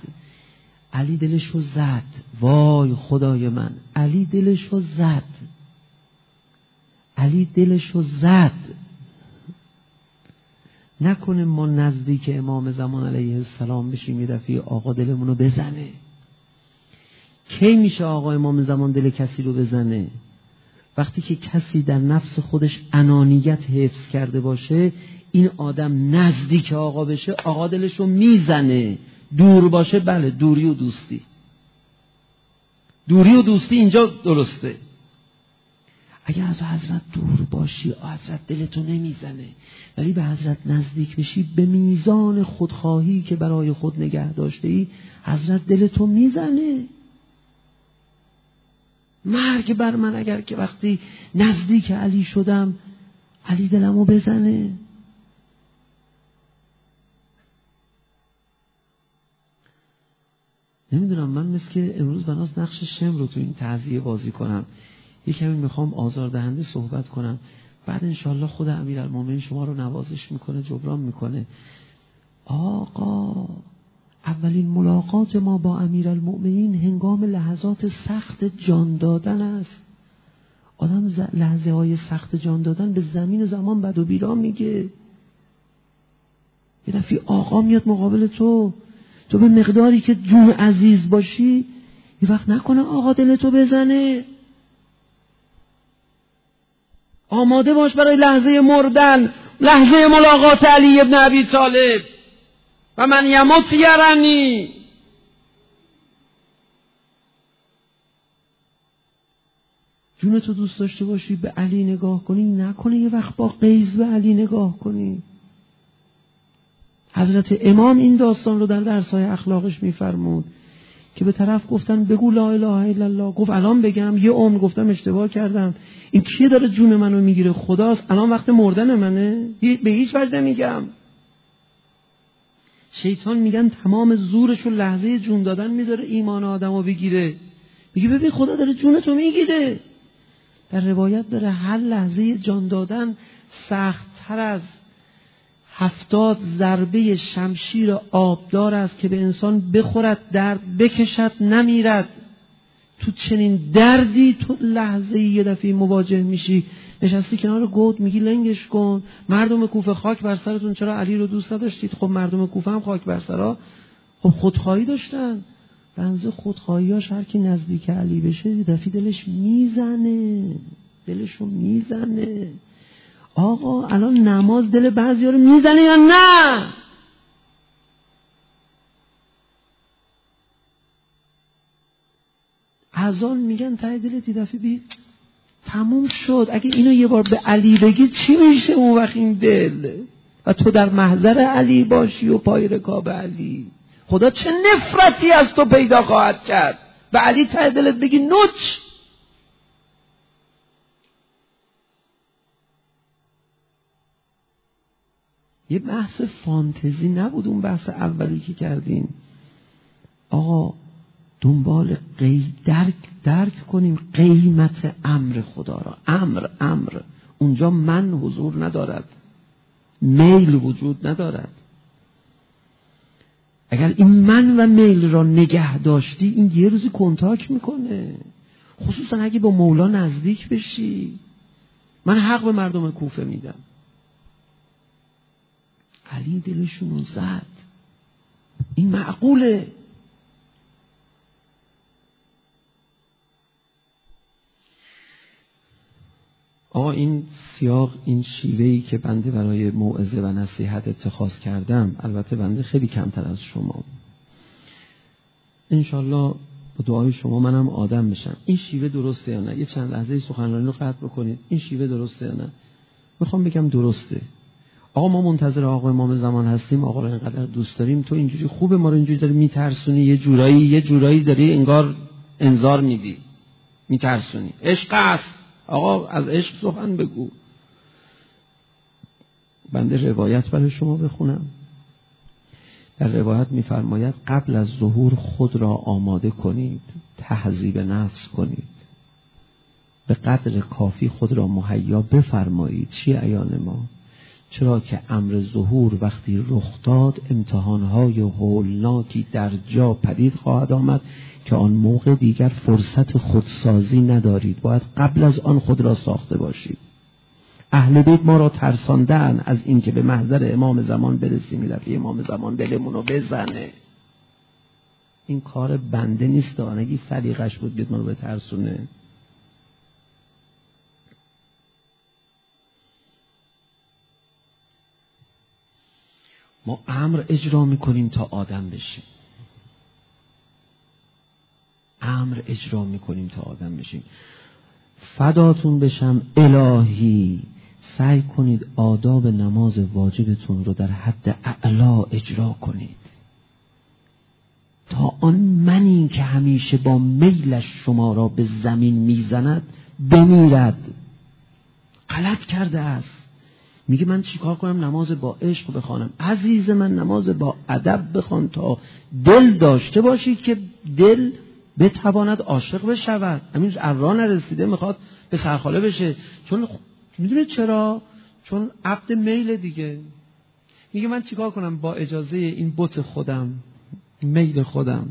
S2: علی دلشو زد. وای خدای من علی دلشو زد. علی دلشو زد. نکنه ما نزدیک امام زمان علیه السلام بشیم یه دفعه آقا دلمونو بزنه. کی میشه آقا امام زمان دل کسی رو بزنه؟ وقتی که کسی در نفس خودش انانیت حفظ کرده باشه این آدم نزدیک آقا بشه آقا دلش رو می‌زنه. دور باشه بله دوری و دوستی. دوری و دوستی اینجا درسته. اگه از حضرت دور باشی حضرت دلتو نمی‌زنه. ولی به حضرت نزدیک میشی به میزان خودخواهی که برای خود نگه داشته ای حضرت دلتو می‌زنه. مرگ بر من اگر که وقتی نزدیک علی شدم علی دلمو بزنه. نمی‌دونم من مثل که امروز بناس نقش شم رو تو این تعذیه بازی کنم. یه کمی می‌خوام آزاردهنده صحبت کنم. بعد انشالله خود امیر المومن شما رو نوازش می‌کنه جبران می‌کنه. آقا اولین ملاقات ما با امیر المؤمنین هنگام لحظات سخت جان دادن است. آدم لحظه های سخت جان دادن به زمین زمان بد و بیرا میگه. یه دفعه آقا میاد مقابل تو. تو به مقداری که جون عزیز باشی یه وقت نکنه آقا دل تو بزنه. آماده باش برای لحظه مردن لحظه ملاقات علی ابن ابی طالب. و من یموت یرنی. جون تو دوست داشته باشی به علی نگاه کنی نکنه یه وقت با قیز به علی نگاه کنی. حضرت امام این داستان رو در درسهای اخلاقش میفرمود که به طرف گفتن بگو لا اله الا الله. گفت الان بگم یه عمر گفتم اشتباه کردم. این کیه داره جون منو می‌گیره؟ خداست. الان وقت مردن منه. به هیچ وجه نمیگم. شیطان میگن تمام زورش و لحظه جون دادن می‌ذاره ایمان آدم رو بگیره. میگه ببین خدا داره جونتو می‌گیره. در روایت داره هر لحظه جان دادن سختتر از هفتاد ضربه شمشیر آبدار است که به انسان بخورد درد بکشد نمیرد. تو چنین دردی تو لحظه یه دفعه مواجه میشی. نشستی کنار گود میگی لنگش کن. مردم کوفه خاک بر سرتون. چرا علی رو دوست نداشتید؟ خب مردم کوفه هم خاک بر سرا. خب خودخواهی داشتن. بنز خودخواهیاش هر کی نزدیک علی بشه دفعه دلش می‌زنه. دلشو می‌زنه. آقا الان نماز دل بعضی رو می‌زنه یا نه؟ ازان میگن ته دلت دفعه بی تموم شد. اگه اینو یه بار به علی بگی چی میشه اون وقت این دل؟ و تو در محضر علی باشی و پای رکاب علی. خدا چه نفرتی از تو پیدا خواهد کرد؟ به علی ته دلت بگی نوچ! یه بحث فانتزی نبود اون بحث اولی که کردیم آقا دنبال قی درک درک کنیم قیمت امر خدا را. امر امر. اونجا من حضور ندارد. میل وجود ندارد. اگر این من و میل را نگه داشتی این یه روزی کنتاک می‌کنه. خصوصا اگه با مولا نزدیک بشی. من حق به مردم کوفه میدم. علی دلشون رو زد. این معقوله. آقا این سیاق این شیوهی که بنده برای موعظه و نصیحت اتخاذ کردم البته بنده خیلی کمتر از شما. انشالله با دعای شما منم آدم بشم. این شیوه درسته یا نه؟ یه چند لحظه سخنرانی رو قطع بکنید. این شیوه درسته یا نه؟ می‌خوام بگم درسته. آقا ما منتظر آقا امام زمان هستیم آقا رو اینقدر دوست داریم. تو اینجوری خوبه ما رو اینجوری داری میترسونی یه جورایی یه جورایی داری انگار انذار میدی میترسونی. عشق است. آقا از عشق سخن بگو. بنده روایت برای شما بخونم. در روایت میفرماید قبل از ظهور خود را آماده کنید تهذیب نفس کنید. به قدر کافی خود را مهیا بفرمایید. چی ایان ما؟ چرا که امر ظهور وقتی رخ داد امتحانهای هولناکی در جا پدید خواهد آمد که آن موقع دیگر فرصت خودسازی ندارید. باید قبل از آن خود را ساخته باشید. اهل بیت ما را ترساندن از اینکه به محضر امام زمان برسیم دفعه امام زمان دلمون رو بزنه. این کار بنده نیست اگه سلیقش بود بیاد ما رو به ترسونه ما امر اجرا می‌کنیم تا آدم بشیم. امر اجرا می‌کنیم تا آدم بشیم. فداتون بشم الهی. سعی کنید آداب نماز واجبتون رو در حد اعلا اجرا کنید. تا آن منی که همیشه با میلش شما را به زمین می‌زند بمیرد. غلط کرده است. میگه من چیکار کنم؟ نماز با عشق بخوانم. عزیز من نماز با ادب بخوان تا دل داشته باشید که دل بتواند عاشق بشود. همین ارا نرسیده می‌خواد به سرخاله بشه. چون می‌دونه چرا؟ چون عبد میل دیگه. میگه من چیکار کنم؟ با اجازه این بت خودم میل خودم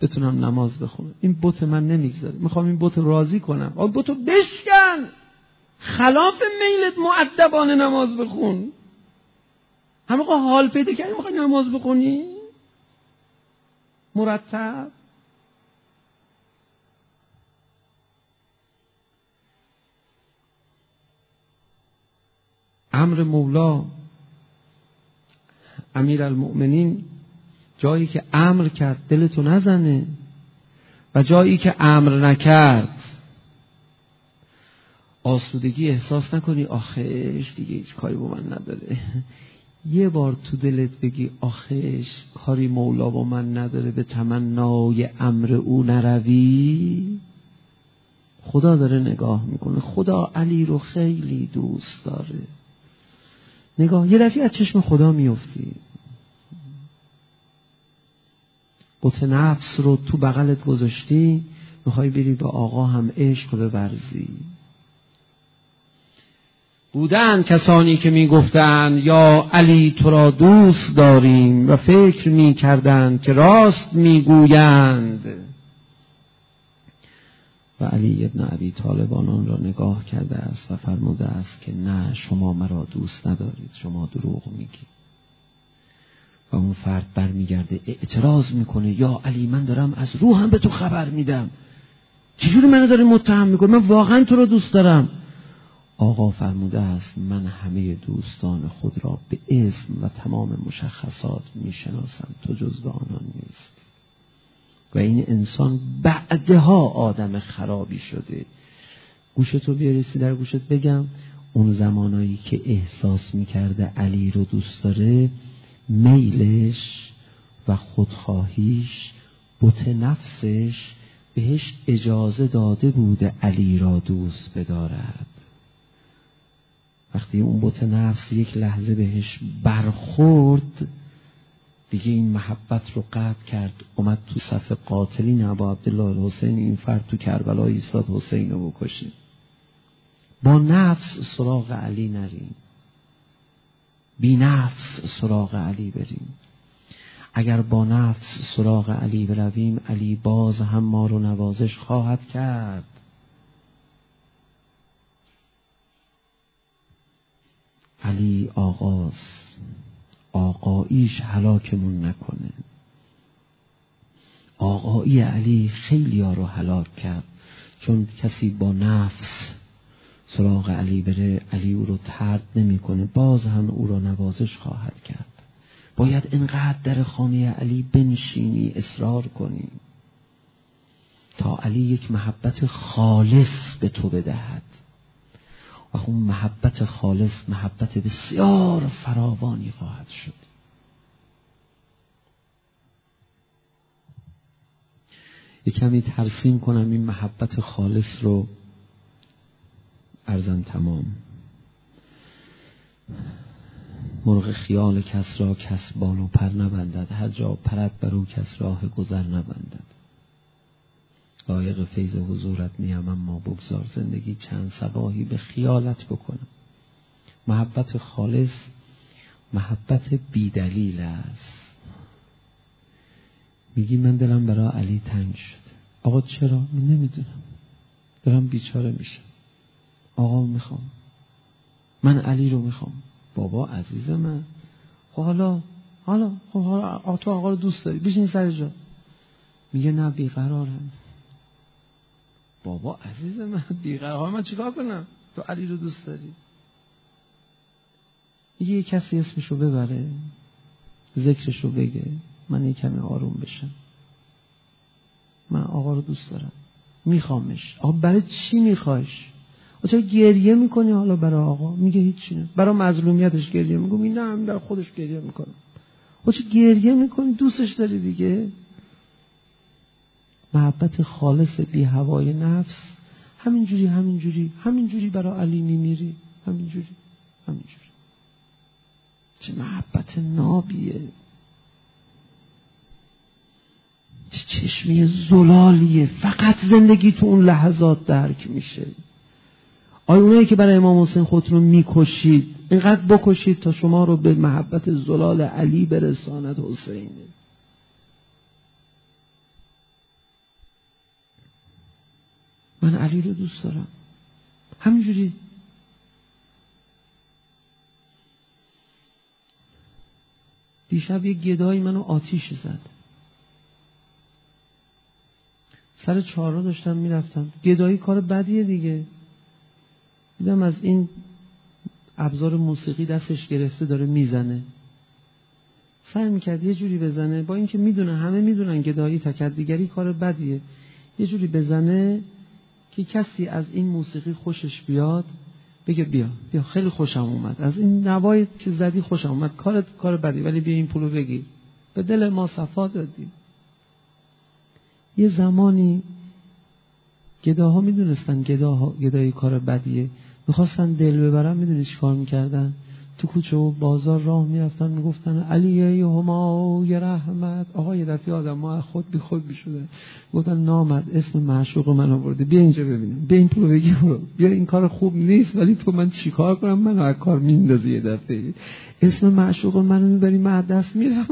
S2: بتونم نماز بخونم. این بت من نمی‌گذاره. می‌خوام این بت راضی کنم. آن بت بشکن! خلاف میلت معدبانه نماز بخون. هم حال پیدا کردی می‌خوای نماز بخونی؟ مرتب. امر مولا امیر المؤمنین جایی که امر کرد دلتو نزنه و جایی که امر نکرد آسودگی احساس نکنی. آخش دیگه هیچ کاری با من نداره. یه بار تو دلت بگی آخش کاری مولا با من نداره به تمنای امر او نروی. خدا داره نگاه می‌کنه. خدا علی رو خیلی دوست داره. نگاه یه دفعه از چشم خدا میفتی بوت نفس رو تو بغلت گذاشتی می‌خوای بری به آقا هم عشق ببرزی بودن کسانی که می‌گفتند یا علی تو را دوست داریم و فکر می‌کردند که راست می‌گویند. و علی ابن عبی طالبان آن را نگاه کرده است و فرموده است که نه شما مرا دوست ندارید شما دروغ میگید. و اون فرد برمیگرده اعتراض می‌کنه یا علی من دارم از روحم به تو خبر میدم. چجوری منو داری متهم می‌کنه من واقعا تو رو دوست دارم. آقا فرموده است من همه دوستان خود را به اسم و تمام مشخصات می‌شناسم تو جز به آنان نیست. و این انسان بعدها آدم خرابی شده. گوشتو بیارسی در گوشت بگم اون زمانایی که احساس می‌کرده علی رو دوست داره میلش و خودخواهیش بوت نفسش بهش اجازه داده بوده علی را دوست بدارد. وقتی اون بوت نفس یک لحظه بهش برخورد دیگه این محبت رو قطع کرد. اومد تو صف قاتلین ابا عبدالله حسین این فرد تو کربلا ایستاد حسین رو بکشید با نفس سراغ علی نریم. بی نفس سراغ علی بریم. اگر با نفس سراغ علی برویم علی باز هم ما رو نوازش خواهد کرد. علی آغاز آقاییش هلاکمون نکنه. آقایی علی خیلی ها رو هلاک کرد چون کسی با نفس سراغ علی بره علی او رو ترد نمی‌کنه باز هم او را نوازش خواهد کرد. باید انقدر در خانه علی بنشینی اصرار کنی تا علی یک محبت خالص به تو بدهد. و اون محبت خالص محبت بسیار فراوانی خواهد شد. یک کمی ترسیم کنم این محبت خالص رو. ارزم تمام. مرغ خیال کس را کس بال و پر نبندد. هر جا پرد بر او کس راه گذر نبندد. لایق فیض حضورت میم اما بگذار زندگی چند سباهی به خیالت بکنم. محبت خالص محبت بیدلیل است. میگی من دلم برای علی تنگ شد آقا چرا؟ من نمی‌دونم. دارم بیچاره میشم آقا می‌خوام. من علی رو می‌خوام. بابا عزیز من. خب حالا حالا خب حالا تو آقا رو دوست داری. بشین سر جا. میگه نه بیقرارم. بابا عزیز من بیقرار من چیکار کنم؟ تو علی رو دوست داری؟ یه کسی اسمشو ببره ذکرشو بگه من یه کمی آروم بشم. من آقا رو دوست دارم. میخوامش. آقا برای چی میخوایش؟ چرا گریه می‌کنی حالا برای آقا؟ میگه هیچی نه. برای مظلومیتش گریه می‌کنی نه هم در خودش گریه می‌کنه چه گریه می‌کنی؟ دوستش داری دیگه. محبت خالص بی هوای نفس. همینجوری همینجوری همینجوری برای علی میمیری. همینجوری همینجوری. چه محبت نابیه. چه چشمی زلالیه. فقط زندگی تو اون لحظات درک میشه. آیا اونایی که برای امام حسین خودتون رو می‌کشید اینقدر بکشید تا شما رو به محبت زلال علی برساند حسین؟ من علی رو دوست دارم. همینجوری. دیشب یه گدایی منو آتیش زد. سر چهارا داشتم می‌رفتم. گدایی کار بدیه دیگه. دیدم از این ابزار موسیقی دستش گرفته داره می‌زنه. سعی می‌کرد یه جوری بزنه. با اینکه می‌دونه همه می‌دونن گدایی تکدیگری کار بدیه. یه جوری بزنه که کسی از این موسیقی خوشش بیاد بگه بیا بیا. خیلی خوشم اومد. از این نوایی که زدی خوشم اومد. کارت کار بدی ولی بیا این پولو بگیر. به دل ما صفا دادی. یه زمانی گداها می‌دونستن گداها گدایی کار بدیه. می‌خواستن دل ببرن می‌دونی کار می‌کردن؟ تو کوچه و بازار راه می‌رفتن می‌گفتن علی همای رحمت. آقا یه دفعه آدم ما خود بی خود بی شده گفتن نامد اسم معشوق من آورده. بیا اینجا ببینیم. بیا این پولو بگی بیا این کار خوب نیست ولی تو من چیکار کنم؟ من از کار میندازی یه دفعه. اسم معشوق منو می‌بری من دست میرم.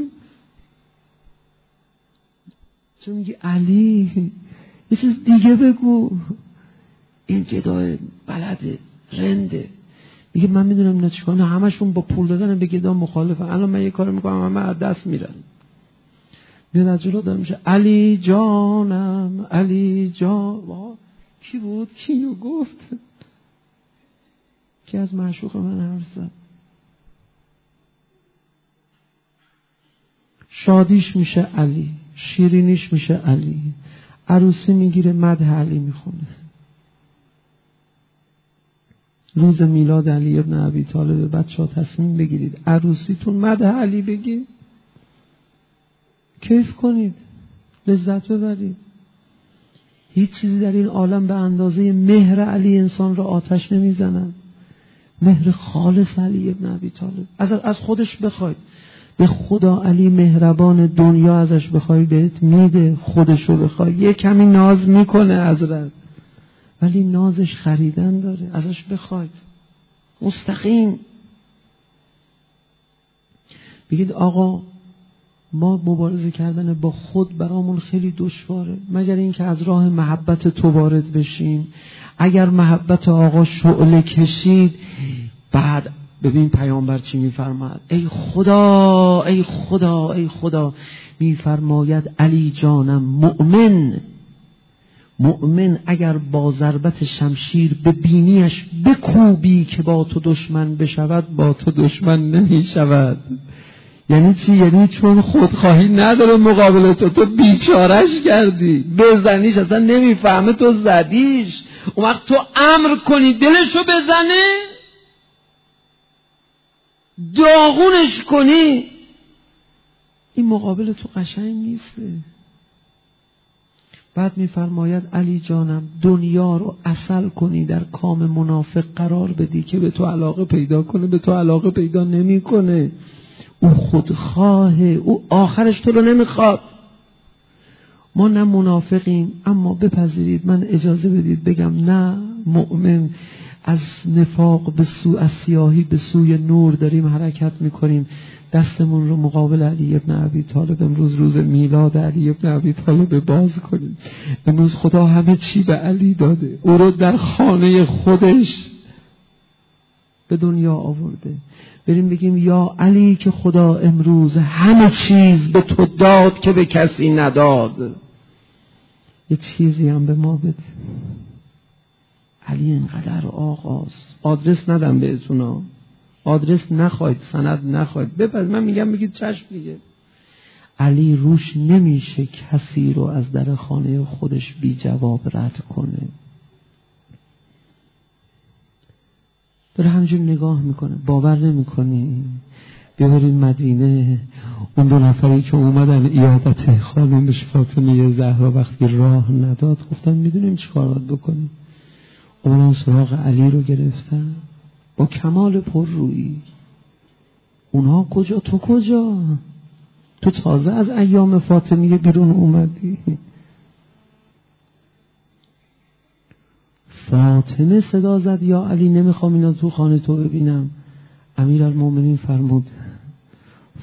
S2: چون میگی علی؟ یه چیز دیگه بگو. این جدای بلده رنده. میگه من می‌دونم اینا چیکار نه همشون با پول دادن به گدا مخالفن. الان من یه کار می‌کنم همه از دست میرن. میاد از جلو داره میشه علی جانم علی جان. کی بود؟ کیو گفت؟ کی از معشوق من حرف شادیش میشه علی شیرینیش میشه علی. عروسی می‌گیره مده علی می‌خونه. روز میلاد علی ابن عبی طالب بچه ها تصمیم بگیرید. عروسیتون مده علی بگید کیف کنید. لذت ببرید. هیچ چیزی در این عالم به اندازه مهر علی انسان را آتش نمی‌زنند مهر خالص علی ابن عبی طالب. از, از خودش بخواید. به خدا علی مهربان دنیا ازش بخوای بهت میده خودش رو بخوای یه کمی ناز می‌کنه حضرت. ولی نازش خریدن داره. ازش بخواید. مستقیم. بگید آقا ما مبارزه کردن با خود برامون خیلی دشواره. مگر اینکه از راه محبت تو وارد بشیم. اگر محبت آقا شعله کشید بعد ببین پیامبر چی میفرماد. ای خدا ای خدا ای خدا میفرماید علی جانم مؤمن. مؤمن اگر با ضربت شمشیر به بینیش بکوبی که با تو دشمن بشود با تو دشمن نمی شود یعنی چی؟ یعنی چون خودخواهی نداره مقابل تو تو بیچارش کردی. بزنیش اصلا نمی‌فهمه تو زدیش. اون وقت تو امر کنی دلشو بزنه. داغونش کنی. این مقابل تو قشنگ نیسته بعد میفرماید علی جانم دنیا رو اصل کنی در کام منافق قرار بدی که به تو علاقه پیدا کنه به تو علاقه پیدا نمی‌کنه. او خودخواهه او آخرش تو رو نمی‌خواد. ما نه منافقیم اما بپذیرید من اجازه بدید بگم نه مؤمن. از نفاق به سو از سیاهی به سوی نور داریم حرکت می‌کنیم. دستمون رو مقابل علی ابن عبی طالب امروز روز میلاد علی ابن عبی طالب باز کنیم. امروز خدا همه چی به علی داده. او رو در خانه خودش به دنیا آورده. بریم بگیم یا علی که خدا امروز همه چیز به تو داد که به کسی نداد. یه چیزی هم به ما بده. علی اینقدر آغاز. آدرس ندم بهتون آدرس نخواید سند نخواید بپس من میگم بگید چشم دیگه. علی روش نمیشه کسی رو از در خانه خودش بی جواب رد کنه. داره همجور نگاه می‌کنه. باور نمی‌کنی ببرین مدینه. اون دو نفری که اومدن ایادت خانمش فاطمه زهرا وقتی راه نداد گفتن می‌دونیم چیکار باید بکنیم. اون سراغ علی رو گرفتن. با کمال پر روی اونها کجا؟ تو کجا؟ تو تازه از ایام فاطمیه بیرون اومدی. فاطمه صدا زد یا علی نمی‌خوام اینا تو خانه تو ببینم. امیر المومنین فرمود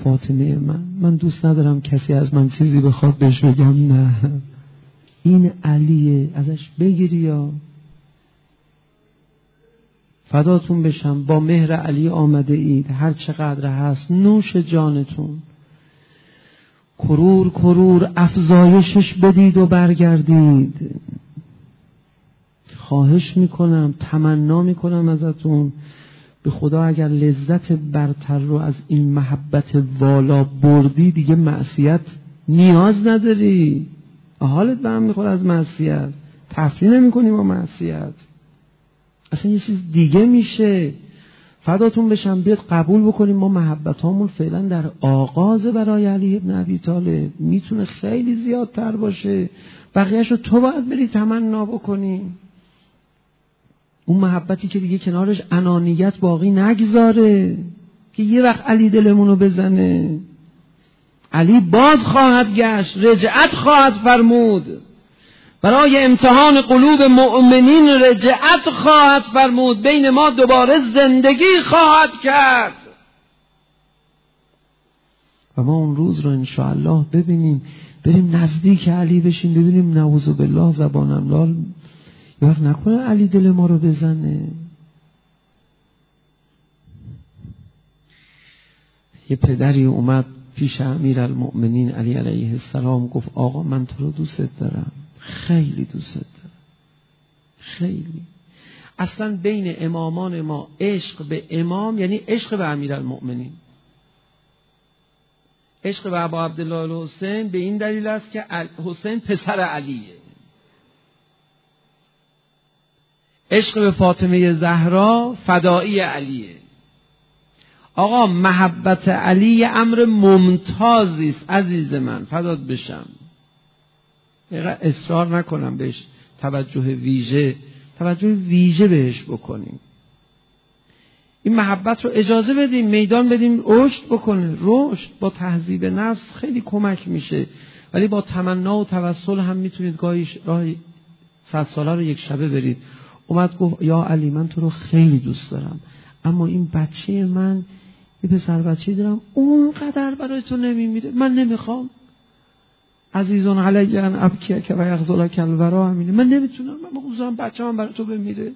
S2: فاطمه من من دوست ندارم کسی از من چیزی بخواد بهش بگم نه. این علیه ازش بگیری یا؟ فداتون بشم. با مهر علی آمده اید. هر چقدر هست. نوش جانتون. کرور کرور افزایشش بدید و برگردید. خواهش می‌کنم تمنا می‌کنم ازتون. به خدا اگر لذت برتر رو از این محبت والا بردی دیگه معصیت نیاز نداری. حالت به هم می‌خوره از معصیت. تفریح نمی با معصیت. اصلا یه چیز دیگه میشه. فداتون بشم. بیاد قبول بکنیم. ما محبت هامون فعلا در آغاز برای علی ابن ابی طالب. می‌تونه خیلی زیادتر باشه. بقیهش رو تو باید بری تمنا بکنی اون محبتی که دیگه کنارش انانیت باقی نگذاره. که یه وقت علی دلمونو بزنه. علی باز خواهد گشت. رجعت خواهد فرمود. برای امتحان قلوب مؤمنین رجعت خواهد فرمود. بین ما دوباره زندگی خواهد کرد. و ما اون روز رو انشاءالله ببینیم. بریم نزدیک علی بشیم ببینیم نعوذ بالله زبانم لال یا نکنه علی دل ما رو بزنه. یه پدری اومد پیش امیر المؤمنین علی علیه السلام گفت آقا من تو رو دوست دارم. خیلی دوست دارم. خیلی. اصلا بین امامان ما عشق به امام یعنی عشق به امیر المؤمنین عشق به ابا عبدالله الحسین به این دلیل است که حسین پسر علیه. عشق به فاطمه زهرا فدایی علیه. آقا محبت علی امر ممتازی است عزیز من. فداد بشم. اصرار نکنم بهش توجه ویژه توجه ویژه بهش بکنیم. این محبت رو اجازه بدیم میدان بدیم رشد بکنه. رشد با تهذیب نفس خیلی کمک میشه. ولی با تمنا و توسل هم می‌تونید گاهی راه صد ساله رو یک شبه برید. اومد گفت یا علی من تو رو خیلی دوست دارم. اما این بچه من یه پسر بچه دارم اونقدر برای تو نمیمیره. من نمی‌خوام. عزیزان علیه ان ابکیه که و یغزالا کلورا همینه من نمی‌تونم. من بخوزم بچه من برای تو بمیره.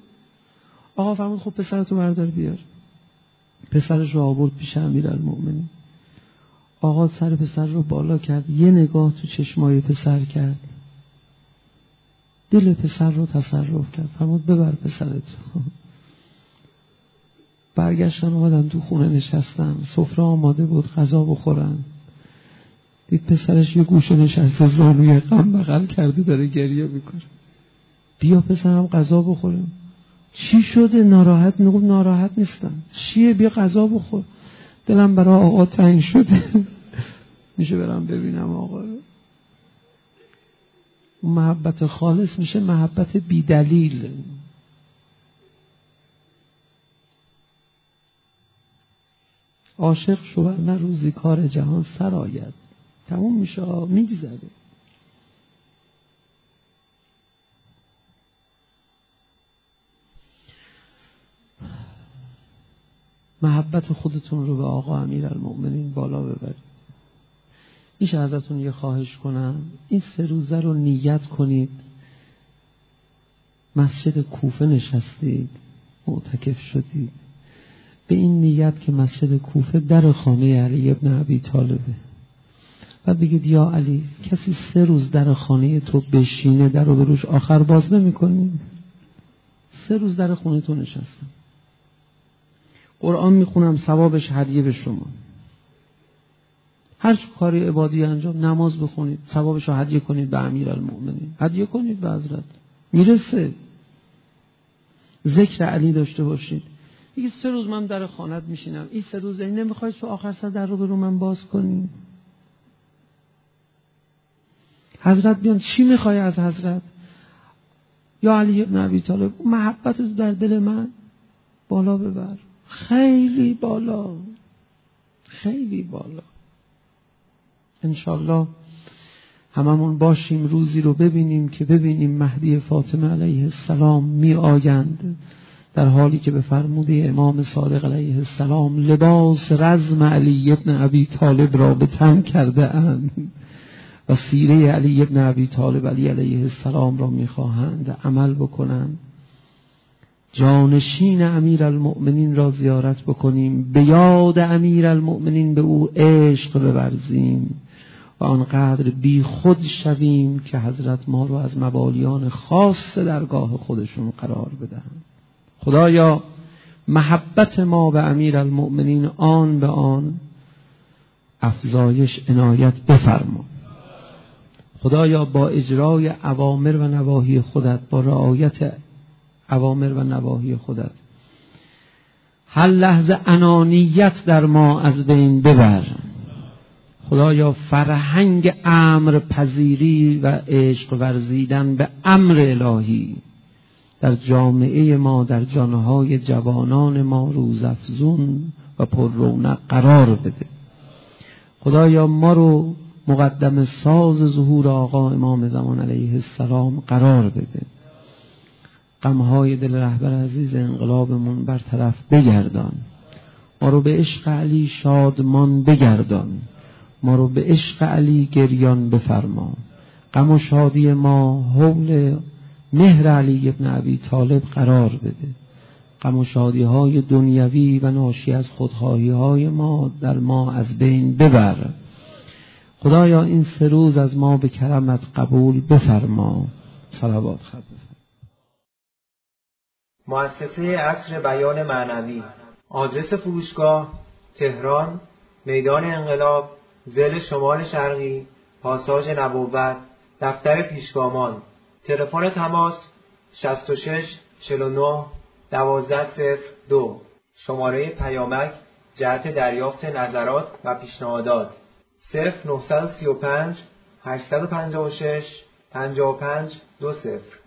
S2: آقا فرمود خب پسرتو بردار بیار. پسرش رو آورد پیش امیر المؤمنین آقا سر پسر رو بالا کرد. یه نگاه تو چشمای پسر کرد. دل پسر رو تصرف کرد. فرمود ببر پسرت برگشتن اومدن تو خونه نشستن. سفره آماده بود غذا بخورن. دید پسرش یه گوشه نشسته زانوی غم بغل کرده داره گریه می‌کنه. بیا پسرم غذا بخورم چی شده؟ ناراحت؟ می‌گفت ناراحت نیستم. چیه؟ بیا غذا بخور. دلم برای آقا تنگ شده. [LAUGHS] میشه برم ببینم آقا. رو محبت خالص میشه محبت بیدلیل. عاشق شو نه روزی کار جهان سر آید. تموم میشه میگذره. محبت خودتون رو به آقا امیر المؤمنین بالا ببرید. میشه ازتون یه خواهش کنم. این سه روزه رو نیت کنید. مسجد کوفه نشستید. معتکف شدید. به این نیت که مسجد کوفه در خانه علی ابن عبی طالبه. و بگید یا علی کسی سه روز در خانه تو بشینه در رو روش آخر باز نمی سه روز در خانه تو نشستم. قرآن می‌خونم ثوابش هدیه به شما. هر کاری عبادی انجام نماز بخونید ثوابش رو هدیه کنید به امیر المؤمنین هدیه کنید به حضرت. می‌رسه. ذکر علی داشته باشید. دیگه سه روز من در خانت میشینم. این سه روز این نمی‌خواید تو آخر سر در رو به من باز کنی؟ حضرت بیان چی می‌خوای از حضرت؟ یا علی ابن ابی طالب محبت در دل من بالا ببر. خیلی بالا. خیلی بالا. انشالله هممون باشیم روزی رو ببینیم که ببینیم مهدی فاطمه علیه السلام می آیند. در حالی که به فرموده امام صادق علیه السلام لباس رزم علی ابن ابی طالب را به تن کرده اند. و سیره علی ابن ابی طالب علی علیه السلام را می‌خواهند عمل بکنند جانشین امیر المؤمنین را زیارت بکنیم. به یاد امیر المؤمنین به او عشق بورزیم. و آنقدر بی خود شویم که حضرت ما رو از مبالیان خاص درگاه خودشون قرار بدهند. خدایا محبت ما به امیر المؤمنین آن به آن افزایش عنایت بفرما. خدایا با اجرای اوامر و نواهی خودت با رعایت اوامر و نواهی خودت. هر لحظه انانیت در ما از بین ببر. خدایا فرهنگ امر پذیری و عشق ورزیدن به امر الهی. در جامعه ما در جانهای جوانان ما روزافزون و پر رونق قرار بده. خدایا ما رو مقدم ساز ظهور آقا امام زمان علیه السلام قرار بده. غمهای دل رهبر عزیز انقلابمون طرف بگردان. ما رو به عشق علی شادمان بگردان. ما رو به عشق علی گریان بفرما. غم و شادی ما حول مهر علی ابن ابی طالب قرار بده. غم و شادی های دنیوی و ناشی از خودخواهی های ما در ما از بین ببر. خدایا این سه روز از ما به کرمت قبول بفرما. صلوات خط
S1: مؤسسه عصر بیان معنوی. آدرس فروشگاه تهران میدان انقلاب زل شمال شرقی پاساژ نبوت دفتر پیشگامان. تلفن تماس 66 49 12 02 شماره پیامک جهت دریافت نظرات و پیشنهادات. 0935 856 55 20